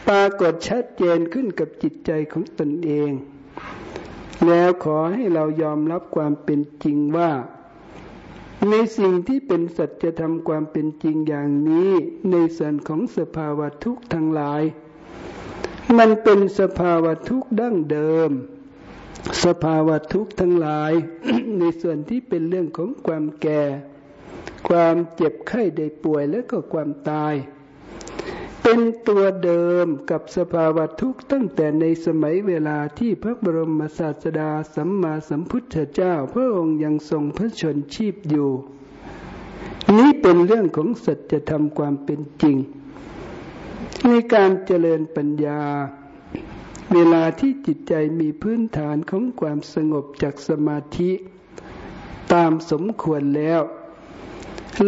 ปรากฏชัดเจนขึ้นกับจิตใจของตนเอง แล้วขอให้เรายอมรับความเป็นจริงว่าในสิ่งที่เป็นสัจธรรมความเป็นจริงอย่างนี้ ในส่วนของสภาวะทุกข์ทั้งหลาย มันเป็นสภาวะทุกข์ดั้งเดิม สภาวะทุกข์ทั้งหลาย ในส่วนที่เป็นเรื่องของความแก่ ความเจ็บไข้ได้ป่วยและก็ความตาย เป็นตัวเดิมกับสภาวะทุกข์ตั้งแต่ในสมัยเวลาที่พระบรมศาสดาสัมมาสัมพุทธเจ้า พระองค์ยังทรงพระชนชีพอยู่ นี้เป็นเรื่องของสัจธรรมความเป็นจริง ในการเจริญปัญญา เวลาที่จิตใจมีพื้นฐานของความสงบจากสมาธิ ตามสมควรแล้ว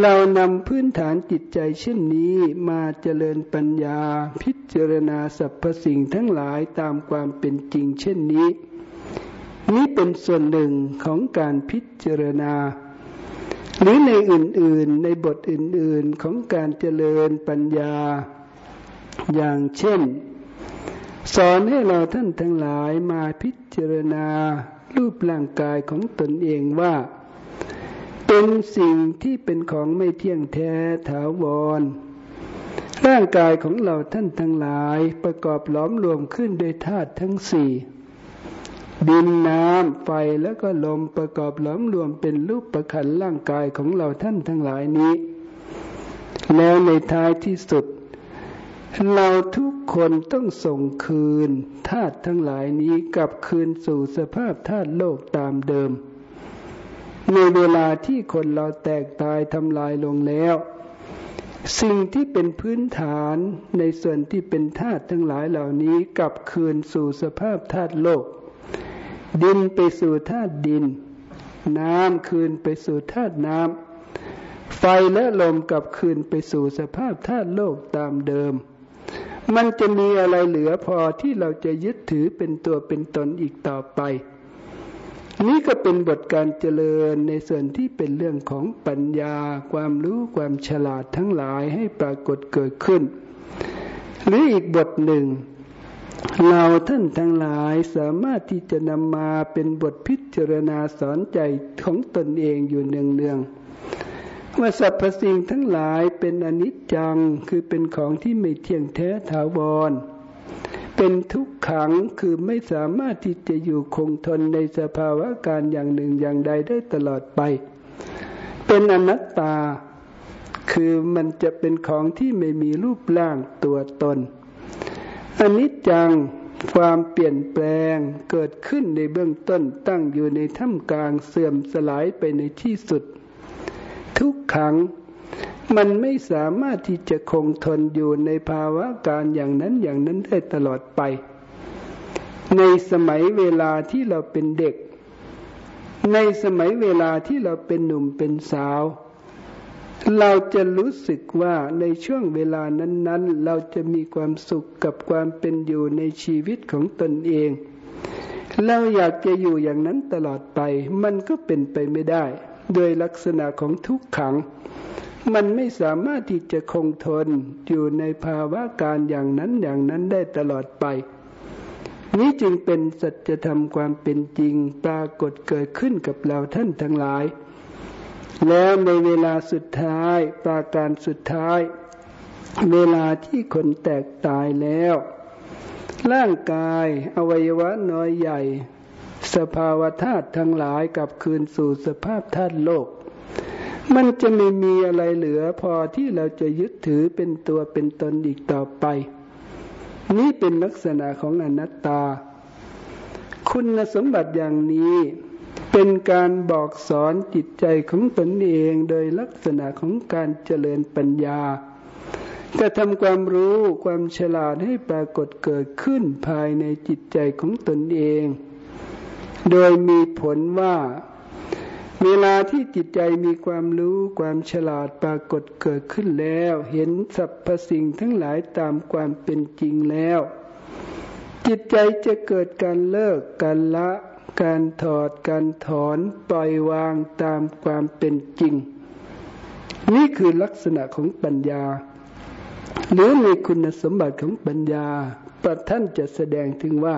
เรานำพื้นฐานจิตใจเช่นนี้มาเจริญปัญญา พิจารณาสรรพสิ่งทั้งหลายตามความเป็นจริงเช่นนี้ นี้เป็นส่วนหนึ่งของการพิจารณาหรือในอื่นๆ ในบทอื่นๆของการเจริญปัญญา อย่างเช่น สอนให้เราท่านทั้งหลายมาพิจารณารูปร่างกายของตนเองว่า เป็นสิ่งที่เป็นของไม่เที่ยงแท้ถาวร ร่างกายของเราท่านทั้งหลายประกอบล้อมรวมขึ้นโดยธาตุทั้งสี่ดินน้ำไฟแล้วก็ลมประกอบล้อมรวมเป็นรูปประคันร่างกายของเราท่านทั้งหลายนี้ แล้วในท้ายที่สุด เราทุกคนต้องส่งคืนธาตุทั้งหลายนี้กลับคืนสู่สภาพธาตุโลกตามเดิม ในเวลาที่คนเราแตกตายทำลายลงแล้ว สิ่งที่เป็นพื้นฐานในส่วนที่เป็นธาตุทั้งหลายเหล่านี้กลับคืนสู่สภาพธาตุโลก ดินไปสู่ธาตุดิน น้ำคืนไปสู่ธาตุน้ำไฟและลมกลับคืนไปสู่สภาพธาตุโลกตามเดิม มันจะมีอะไรเหลือพอที่เราจะยึดถือเป็นตัวเป็นตนอีกต่อไป นี่ก็เป็นบทการเจริญในส่วนที่เป็นเรื่องของปัญญา ความรู้ความฉลาดทั้งหลายให้ปรากฏเกิดขึ้น หรืออีกบทหนึ่ง เราท่านทั้งหลายสามารถที่จะนำมาเป็นบทพิจารณาสอนใจของตนเองอยู่เนืองๆ ว่าสรรพสิ่งทั้งหลายเป็นอนิจจังคือเป็นของที่ไม่เที่ยงแท้ถาวร เป็นทุกขังคือไม่สามารถที่จะอยู่คงทนในสภาวะการอย่างหนึ่งอย่างใดได้ตลอดไป เป็นอนัตตา คือมันจะเป็นของที่ไม่มีรูปร่างตัวตนอนิจจังความเปลี่ยนแปลงเกิดขึ้นในเบื้องต้นตั้งอยู่ในท่ามกลางเสื่อมสลายไปในที่สุด ทุกขังมันไม่สามารถที่จะคงทนอยู่ในภาวะการอย่างนั้นอย่างนั้นได้ตลอดไป ในสมัยเวลาที่เราเป็นเด็ก ในสมัยเวลาที่เราเป็นหนุ่มเป็นสาว เราจะรู้สึกว่าในช่วงเวลานั้น ๆ เราจะมีความสุขกับความเป็นอยู่ในชีวิตของตนเองเราอยากจะอยู่อย่างนั้นตลอดไป มันก็เป็นไปไม่ได้ โดยลักษณะของทุกขัง มันไม่สามารถที่จะคงทนอยู่ในภาวะการอย่างนั้นอย่างนั้นได้ตลอดไป นี้จึงเป็นสัจธรรมความเป็นจริงปรากฏเกิดขึ้นกับเราท่านทั้งหลาย แล้วในเวลาสุดท้ายปราการสุดท้าย เวลาที่คนแตกตายแล้ว ร่างกายอวัยวะน้อยใหญ่ สภาวธาตุทั้งหลายกับคืนสู่สภาพธาตุโลก มันจะไม่มีอะไรเหลือพอที่เราจะยึดถือเป็นตัวเป็นตนอีกต่อไป นี่เป็นลักษณะของอนัตตา คุณสมบัติอย่างนี้เป็นการบอกสอนจิตใจของตนเองโดยลักษณะของการเจริญปัญญา จะทำความรู้ความฉลาดให้ปรากฏเกิดขึ้นภายในจิตใจของตนเอง โดยมีผลว่า เวลาที่จิตใจมีความรู้ความฉลาดปรากฏเกิดขึ้นแล้ว เห็นสรรพสิ่งทั้งหลายตามความเป็นจริงแล้ว จิตใจจะเกิดการเลิกการละการถอดการถอนปล่อยวางตามความเป็นจริง นี่คือลักษณะของปัญญา หรือในคุณสมบัติของปัญญาประท่านจะแสดงถึงว่า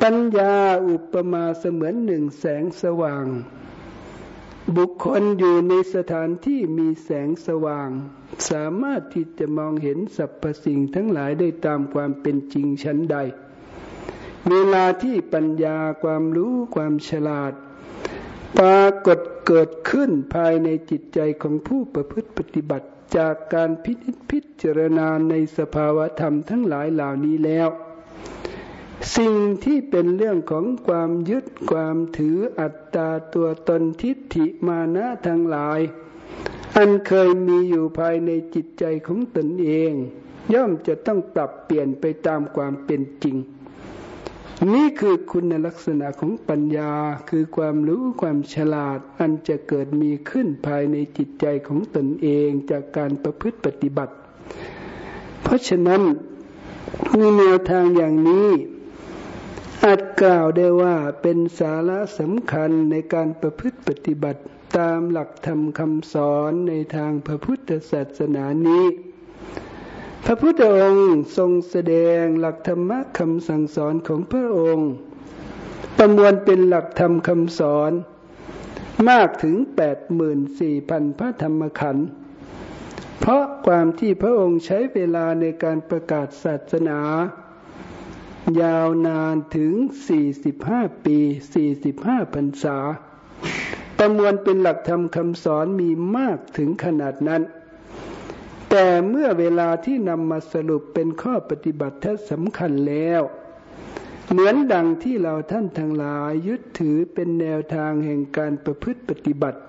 ปัญญาอุปมาเสมือนหนึ่งแสงสว่าง บุคคลอยู่ในสถานที่มีแสงสว่าง สามารถที่จะมองเห็นสรรพสิ่งทั้งหลายได้ตามความเป็นจริงชั้นใด เวลาที่ปัญญาความรู้ความฉลาด ปรากฏเกิดขึ้นภายในจิตใจของผู้ประพฤติปฏิบัติจากการพิจิตพิจารณาในสภาวธรรมทั้งหลายเหล่านี้แล้ว สิ่งที่เป็นเรื่องของความยึดความถืออัตตาตัวตนทิฏฐิมานะทั้งหลาย อันเคยมีอยู่ภายในจิตใจของตนเอง ย่อมจะต้องปรับเปลี่ยนไปตามความเป็นจริง นี่คือคุณลักษณะของปัญญาคือความรู้ความฉลาด อันจะเกิดมีขึ้นภายในจิตใจของตนเองจากการประพฤติปฏิบัติ เพราะฉะนั้นมีแนวทางอย่างนี้ อาจกล่าวได้ว่าเป็นสาระสำคัญในการประพฤติปฏิบัติตามหลักธรรมคำสอนในทางพระพุทธศาสนานี้ พระพุทธองค์ทรงแสดงหลักธรรมะคำสั่งสอนของพระองค์ ประมวลเป็นหลักธรรมคำสอนมากถึงแปดหมื่นสี่พันพระธรรมขันธ์เพราะความที่พระองค์ใช้เวลาในการประกาศศาสนา ยาวนานถึง 45 ปี 45พรรษา ประมวลเป็นหลักธรรมคำสอนมีมากถึงขนาดนั้น แต่เมื่อเวลาที่นำมาสรุปเป็นข้อปฏิบัติที่สำคัญแล้ว เหมือนดังที่เราท่านทั้งหลายยึดถือเป็นแนวทางแห่งการประพฤติปฏิบัติ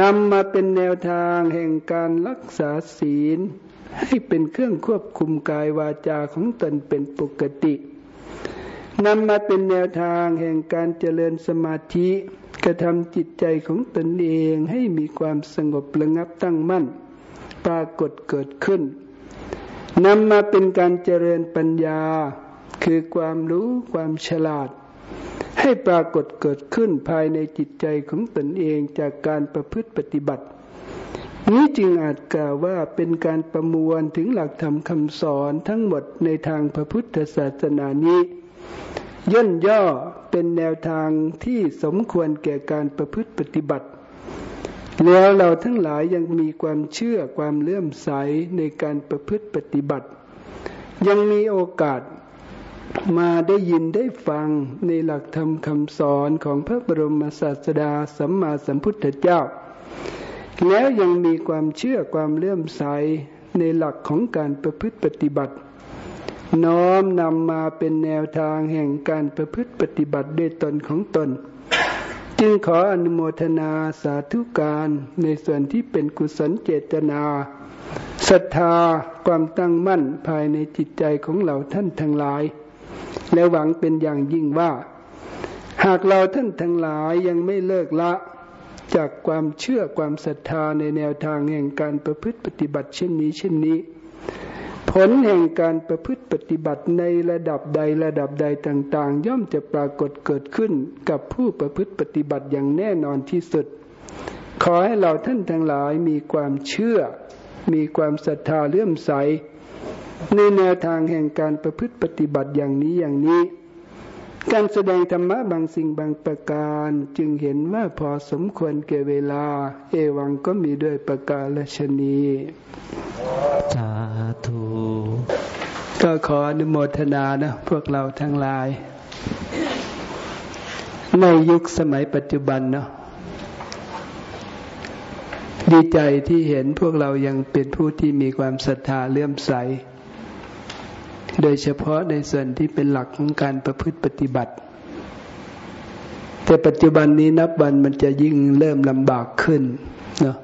นำมาเป็นแนวทางแห่งการรักษาศีล ให้เป็นเครื่องควบคุมกายวาจาของตนเป็นปกตินำมาเป็นแนวทางแห่งการเจริญสมาธิกระทำจิตใจของตนเองให้มีความสงบระงับตั้งมั่น ปรากฏเกิดขึ้นนำมาเป็นการเจริญปัญญา คือความรู้ความฉลาด ให้ปรากฏเกิดขึ้นภายในจิตใจของตนเองจากการประพฤติปฏิบัติ นี้จึงอาจกล่าวว่าเป็นการประมวลถึงหลักธรรมคำสอนทั้งหมดในทางพระพุทธศาสนานี้ ย่นย่อเป็นแนวทางที่สมควรแก่การประพฤติปฏิบัติ แล้วเราทั้งหลายยังมีความเชื่อความเลื่อมใสในการประพฤติปฏิบัติ ยังมีโอกาสมาได้ยินได้ฟังในหลักธรรมคำสอนของพระบรมศาสดาสัมมาสัมพุทธเจ้า แล้วยังมีความเชื่อความเลื่อมใสในหลักของการประพฤติปฏิบัติ น้อมนำมาเป็นแนวทางแห่งการประพฤติปฏิบัติด้วยตนของตน จึงขออนุโมทนาสาธุการในส่วนที่เป็นกุศลเจตนาศรัทธาความตั้งมั่นภายในจิตใจของเราท่านทั้งหลาย และหวังเป็นอย่างยิ่งว่า หากเราท่านทั้งหลายยังไม่เลิกละ จากความเชื่อความศรัทธาในแนวทางแห่งการประพฤติปฏิบัติเช่นนี้ เช่นนี้ ผลแห่งการประพฤติปฏิบัติในระดับใดระดับใดต่าง ๆ ย่อมจะปรากฏเกิดขึ้นกับผู้ประพฤติปฏิบัติอย่างแน่นอนที่สุด ขอให้เราท่านทั้งหลายมีความเชื่อ มีความศรัทธาเลื่อมใส ในแนวทางแห่งการประพฤติปฏิบัติอย่างนี้อย่างนี้ การแสดงธรรมะบางสิ่งบางประการจึงเห็นว่าพอสมควรแก่เวลา เอวังก็มีด้วยประกาศชนีสาธุก็ขออนุโมทนานะพวกเราทั้งหลาย ในยุคสมัยปัจจุบันเนาะดีใจที่เห็นพวกเรายังเป็นผู้ที่มีความศรัทธาเลื่อมใส โดยเฉพาะในส่วนที่เป็นหลักของการประพฤติปฏิบัติ แต่ปัจจุบันนี้นับวันมันจะยิ่งเริ่มลำบากขึ้นเนาะ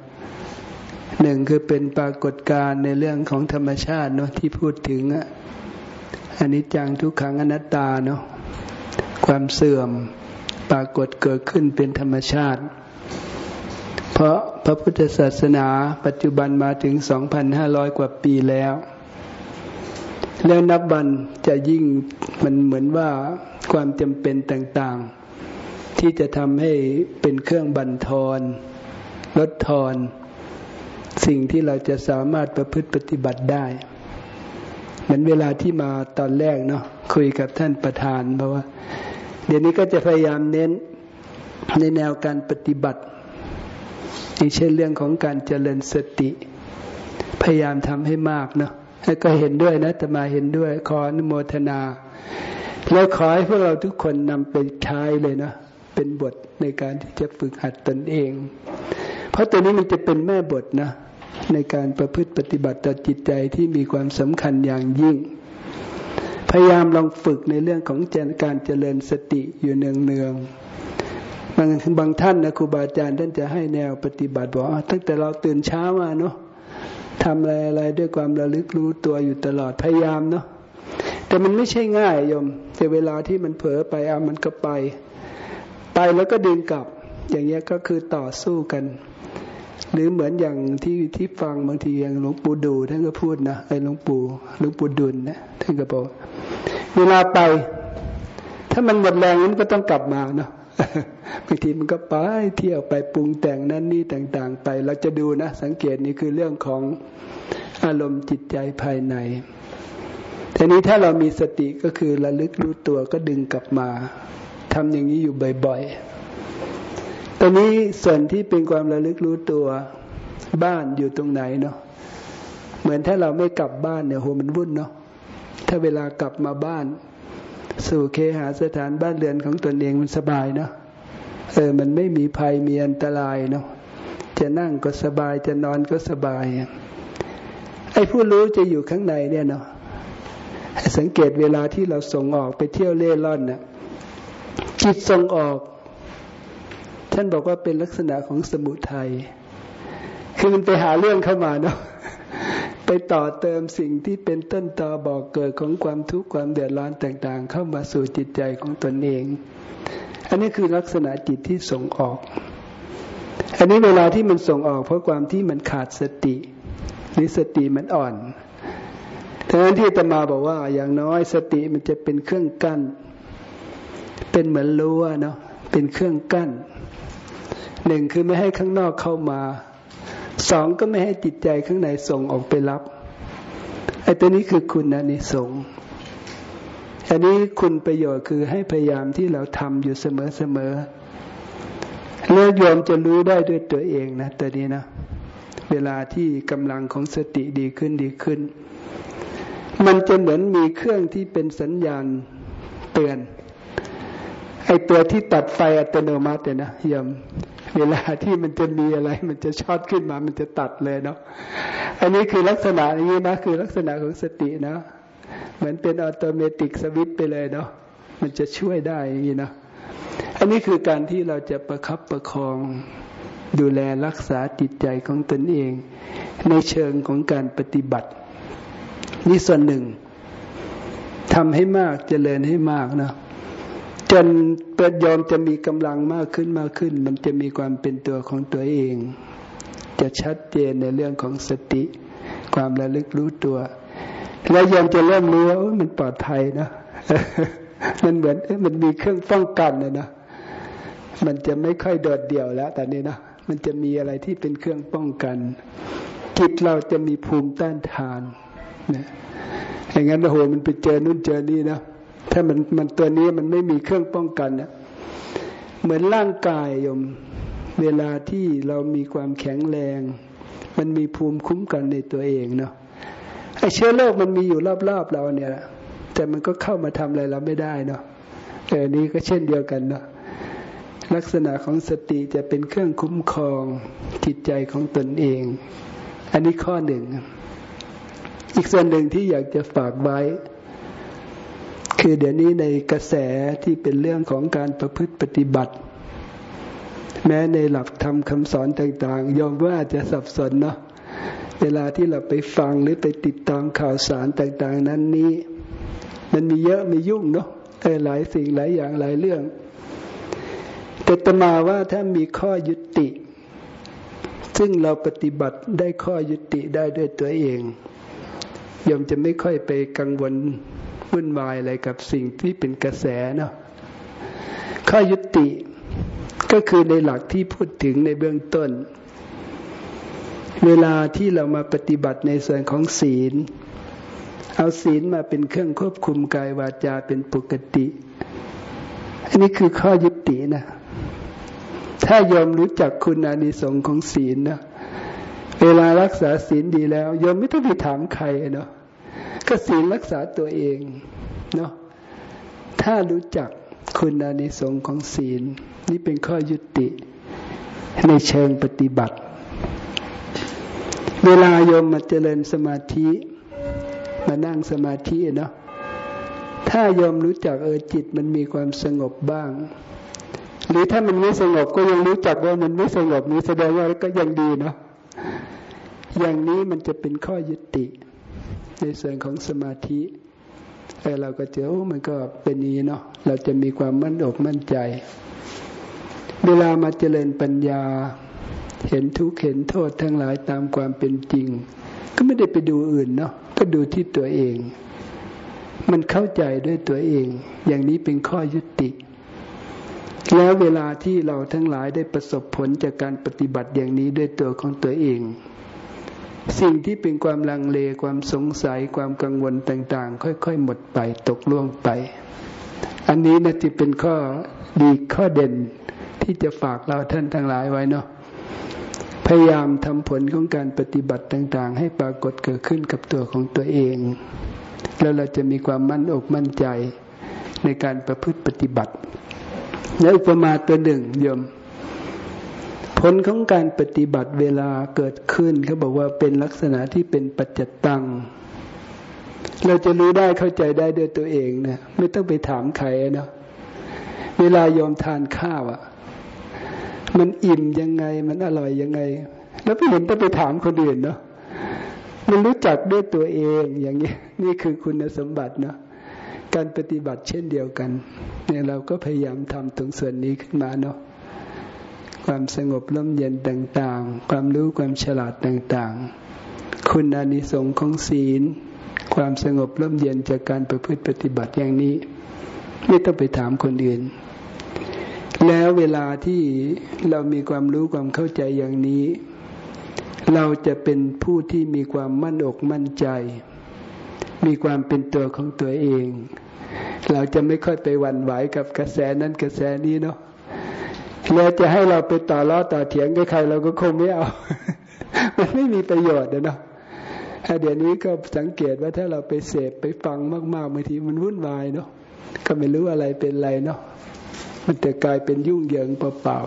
หนึ่งคือเป็นปรากฏการณ์ในเรื่องของธรรมชาติเนาะที่พูดถึงอะอันนี้จังทุกขังอนัตตาเนาะความเสื่อมปรากฏเกิดขึ้นเป็นธรรมชาติ เพราะพระพุทธศาสนาปัจจุบันมาถึง 2,500 กว่าปีแล้ว แล้วนับวันจะยิ่งมันเหมือนว่าความจำเป็นต่างๆ ที่จะทำให้เป็นเครื่องบันทอนลดทอน สิ่งที่เราจะสามารถประพฤติปฏิบัติได้เหมือนเวลาที่มาตอนแรกเนาะคุยกับท่านประธานเพราะว่า เดี๋ยวนี้ก็จะพยายามเน้นในแนวการปฏิบัติอย่างเช่นเรื่องของการเจริญสติ พยายามทำให้มากเนาะ ก็เห็นด้วยนะตมาเห็นด้วย ขออนุโมทนา แล้วขอให้พวกเราทุกคนนำไปใช้เลยนะเป็นบทในการที่จะฝึกหัดตนเอง เพราะตัวนี้มันจะเป็นแม่บทนะ ในการประพฤติปฏิบัติต่อจิตใจที่มีความสำคัญอย่างยิ่ง พยายามลองฝึกในเรื่องของการเจริญสติอยู่เนืองๆบางบางท่านนะครูบาอาจารย์ท่านจะให้แนวปฏิบัติบอกตั้งแต่เราตื่นเช้ามาเนาะ ทำอะไรอะไรด้วยความระลึกรู้ตัวอยู่ตลอดพยายามเนาะแต่มันไม่ใช่ง่ายโยม แต่เวลาที่มันเผลอไปอะมันก็ไป ไปแล้วก็ดึงกลับ อย่างเงี้ยก็คือต่อสู้กัน หรือเหมือนอย่างที่ที่ฟังบางทีอย่างหลวงปู่ดูท่านก็พูดนะไอ้หลวงปู่หลวงปู่ดุลนะท่านก็บอกเวลาไป ถ้ามันหมดแรงมันก็ต้องกลับมาเนาะ บางทีมันก็ไปเที่ยวไปปรุงแต่งนั่นนี่ต่างๆ ไป เราจะดูนะ สังเกตนี่คือเรื่องของอารมณ์จิตใจภายในทีนี้ถ้าเรามีสติก็คือระลึกรู้ตัวก็ดึงกลับมาทำอย่างนี้อยู่บ่อยๆตอนนี้ส่วนที่เป็นความระลึกรู้ตัวบ้านอยู่ตรงไหนเนาะเหมือนถ้าเราไม่กลับบ้านเนี่ยโหมันวุ่นเนาะถ้าเวลากลับมาบ้าน สู่เคหาสถานบ้านเรือนของตนเองมันสบายเนาะเออมันไม่มีภัยมีอันตรายเนาะจะนั่งก็สบายจะนอนก็สบายไอ้ผู้รู้จะอยู่ข้างในเนี่ยเนาะสังเกตเวลาที่เราส่งออกไปเที่ยวเล่ร่อนน่ะจิตส่งออก ท่านบอกว่าเป็นลักษณะของสมุทัยคือมันไปหาเรื่องเข้ามาเนาะ ไปต่อเติมสิ่งที่เป็นต้นตอบอกเกิดของความทุกข์ความเดือดร้อนต่างๆ เข้ามาสู่จิตใจของตนเอง อันนี้คือลักษณะจิตที่ส่งออก อันนี้เวลาที่มันส่งออก เพราะความที่มันขาดสติหรือสติมันอ่อนดังนั้นที่ตมาบอกว่าอย่างน้อยสติมันจะเป็นเครื่องกั้น เป็นเหมือนรั้วเนาะเป็นเครื่องกั้นหนึ่งคือไม่ให้ข้างนอกเข้ามา สองก็ไม่ให้จิตใจข้างในส่งออกไปรับไอ้ตัวนี้คือคุณนะนี่สงอันนี้คุณประโยชน์คือให้พยายามที่เราทำอยู่เสมอเสมอแล้วยอมจะรู้ได้ด้วยตัวเองนะตัวนี้นะ เวลาที่กำลังของสติดีขึ้นดีขึ้น มันจะเหมือนมีเครื่องที่เป็นสัญญาณเตือนไอ้ตัวที่ตัดไฟอัตโนมัติเนะยม เวลาที่มันจะมีอะไร มันจะช็อตขึ้นมา มันจะตัดเลยเนาะอันนี้คือลักษณะอย่างนี้นะคือลักษณะของสตินะเหมือนเป็นอัตโนมัติสวิตไปเลยเนาะมันจะช่วยได้อย่างนี้นะอันนี้คือการที่เราจะประคับประคองดูแลรักษาจิตใจของตนเอง ในเชิงของการปฏิบัติ นี่ส่วนหนึ่งทำให้มากจเจริญให้มากนะ จนเปิดยอมจะมีกำลังมากขึ้นมากขึ้น มันจะมีความเป็นตัวของตัวเอง จะชัดเจนในเรื่องของสติ ความระลึกรู้ตัว แล้วยอมจะเริ่มรู้ว่ามันปลอดภัยนะมันเหมือนมันมีเครื่องป้องกันนะนะมันจะไม่ค่อยโดดเดี่ยวแล้วแตอนนี้นะมันจะมีอะไรที่เป็นเครื่องป้องกันจิตเราจะมีภูมิต้านทานนะอย่างนั้นโอ้โหมันไปเจอนู่นเจอนี่นะ ถ้ามันมันตัวนี้มันไม่มีเครื่องป้องกันเนะเหมือนร่างกายโยม เวลาที่เรามีความแข็งแรง มันมีภูมิคุ้มกันในตัวเองเนาะไอเชื้อโรคมันมีอยู่รอบๆเราเนี่ยแต่มันก็เข้ามาทำอะไรเราไม่ได้เนาะแต่นี้ก็เช่นเดียวกันเนาะลักษณะของสติจะเป็นเครื่องคุ้มครองจิตใจของตนเอง อันนี้ข้อหนึ่ง อีกส่วนหนึ่งที่อยากจะฝากไว้ คือเดี๋ยวนี้ในกระแสที่เป็นเรื่องของการประพฤติปฏิบัติ แม้ในหลักธรรมคำสอนต่างๆยอมว่าจะสับสนเนาะเวลาที่เราไปฟังหรือไปติดตามข่าวสารต่างๆ นั้นนี้ มันมีเยอะมียุ่งเนาะหลายสิ่งหลายอย่างหลายเรื่อง แต่ตมาว่าถ้ามีข้อยุติ ซึ่งเราปฏิบัติได้ข้อยุติได้ด้วยตัวเองยอมจะไม่ค่อยไปกังวล วุ่นวายอะไรกับสิ่งที่เป็นกระแสเนาะข้อยุติก็คือในหลักที่พูดถึงในเบื้องต้น เวลาที่เรามาปฏิบัติในส่วนของศีล เอาศีลมาเป็นเครื่องควบคุมกายวาจาเป็นปกติ อันนี้คือข้อยุตินะ ถ้ายอมรู้จักคุณอานิสงส์ของศีลนะเวลารักษาศีลดีแล้วยอมไม่ต้องไปถามใครเนาะ ก็ศีลรักษาตัวเองเนาะถ้ารู้จักคุณานิสงของศีล นี่เป็นข้อยุติ ในเชิงปฏิบัติ เวลายมมาเจริญสมาธิมานั่งสมาธิเนาะถ้ายอมรู้จักเออจิตมันมีความสงบบ้าง หรือถ้ามันไม่สงบก็ยังรู้จักว่ามันไม่สงบนี้แสดงว่าก็ยังดีเนาะอย่างนี้มันจะเป็นข้อยุติ ในส่วนของสมาธิแต่เราก็เจอโอ้มันก็เป็นนี้เนาะเราจะมีความมั่นอกมั่นใจ เวลามาเจริญปัญญา เห็นทุกข์เห็นโทษทั้งหลายตามความเป็นจริง ก็ไม่ได้ไปดูอื่นเนาะก็ดูที่ตัวเอง มันเข้าใจด้วยตัวเอง อย่างนี้เป็นข้อยุติ แล้วเวลาที่เราทั้งหลายได้ประสบผลจากการปฏิบัติอย่างนี้ด้วยตัวของตัวเอง สิ่งที่เป็นความลังเลความสงสัยความกังวลต่างๆ ค่อยๆ หมดไปตกล่วงไป อันนี้นะที่เป็นข้อดีข้อเด่นที่จะฝากเราท่านทั้งหลายไว้เนาะพยายามทำผลของการปฏิบัติต่างๆ ให้ปรากฏเกิดขึ้นกับตัวของตัวเอง แล้วเราจะมีความมั่นอกมั่นใจในการประพฤติปฏิบัติ และอุปมาตัวหนึ่งโยม ผลของการปฏิบัติเวลาเกิดขึ้นเขาบอกว่าเป็นลักษณะที่เป็นปัจจตัง เราจะรู้ได้เข้าใจได้ด้วยตัวเองนะไม่ต้องไปถามใครเนาะเวลายอมทานข้าวอะ่ะ มันอิ่มยังไงมันอร่อยยังไง แล้วไม่เห็นต้องไปถามคนอื่นเนาะมันรู้จักด้วยตัวเองอย่างนี้นี่คือคุณสมบัติเนาะการปฏิบัติเช่นเดียวกัน เนี่ยเราก็พยายามทำตรงส่วนนี้ขึ้นมาเนาะ ความสงบร่มเย็นต่างๆ ความรู้ความฉลาดต่างๆ คุณอานิสงส์ของศีล ความสงบร่มเย็นจากการประพฤติปฏิบัติอย่างนี้ ไม่ต้องไปถามคนอื่น แล้วเวลาที่เรามีความรู้ความเข้าใจอย่างนี้ เราจะเป็นผู้ที่มีความมั่นอกมั่นใจ มีความเป็นตัวของตัวเอง เราจะไม่ค่อยไปหวั่นไหวกับกระแสนั้นกระแสนี้เนาะ แล้วจะให้เราไปต่อล้อต่อเถียงกับใครเราก็คงไม่เอา มันไม่มีประโยชน์เนาะเดี๋ยวนี้ก็สังเกตว่าถ้าเราไปเสพไปฟังมากๆบางทีมันวุ่นวายเนาะก็ไม่รู้อะไรเป็นอะไรเนาะมันจะกลายเป็นยุ่งเหยิงเปล่า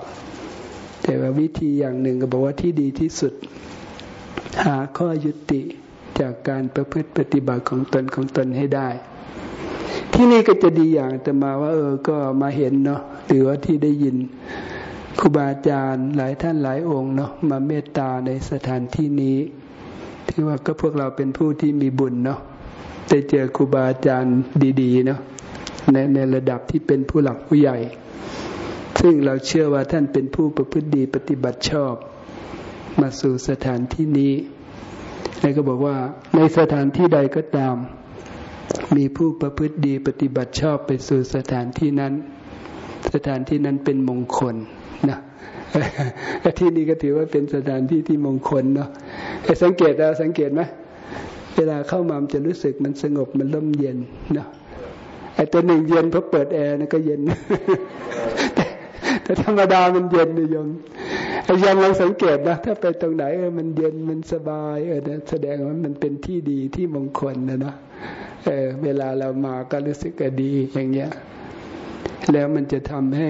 ๆแต่ว่าวิธีอย่างหนึ่งก็บอกว่าที่ดีที่สุด หาข้อยุติจากการประพฤติปฏิบัติของตนของตนให้ได้ ที่นี่ก็จะดีอย่างแต่มาว่า เออก็มาเห็นเนาะหรือว่าที่ได้ยิน ครูบาอาจารย์หลายท่านหลายองค์เนาะมาเมตตาในสถานที่นี้ที่ว่าก็พวกเราเป็นผู้ที่มีบุญเนาะได้เจอครูบาอาจารย์ดีๆเนาะในในระดับที่เป็นผู้หลักผู้ใหญ่ ซึ่งเราเชื่อว่าท่านเป็นผู้ประพฤติดีปฏิบัติชอบ มาสู่สถานที่นี้แล้วก็บอกว่าในสถานที่ใดก็ตาม มีผู้ประพฤติดีปฏิบัติชอบไปสู่สถานที่นั้น สถานที่นั้นเป็นมงคล นะที่นี่ก็ถือว่าเป็นสถานที่ที่มงคลเนาะสังเกตเราสังเกตไหมเวลาเข้ามามันจะรู้สึกมันสงบมันร่มเย็นเนาะไอ้ตัวหนึ่งเย็นเพราะเปิดแอร์นะก็เย็นแต่ธรรมดามันเย็นนิยมไอ้ยังเราสังเกตนะถ้าไปตรงไหนเออมันเย็นมันสบายเออแสดงว่ามันเป็นที่ดีที่มงคลนะเนาะเออเวลาเรามาก็รู้สึกดีอย่างเงี้ย แล้วมันจะทำให้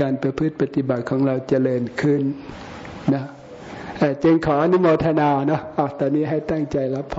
การประพฤติปฏิบัติของเราเจริญขึ้นนะจึงขออนุโมทนาเนาะตอนนี้ให้ตั้งใจรับ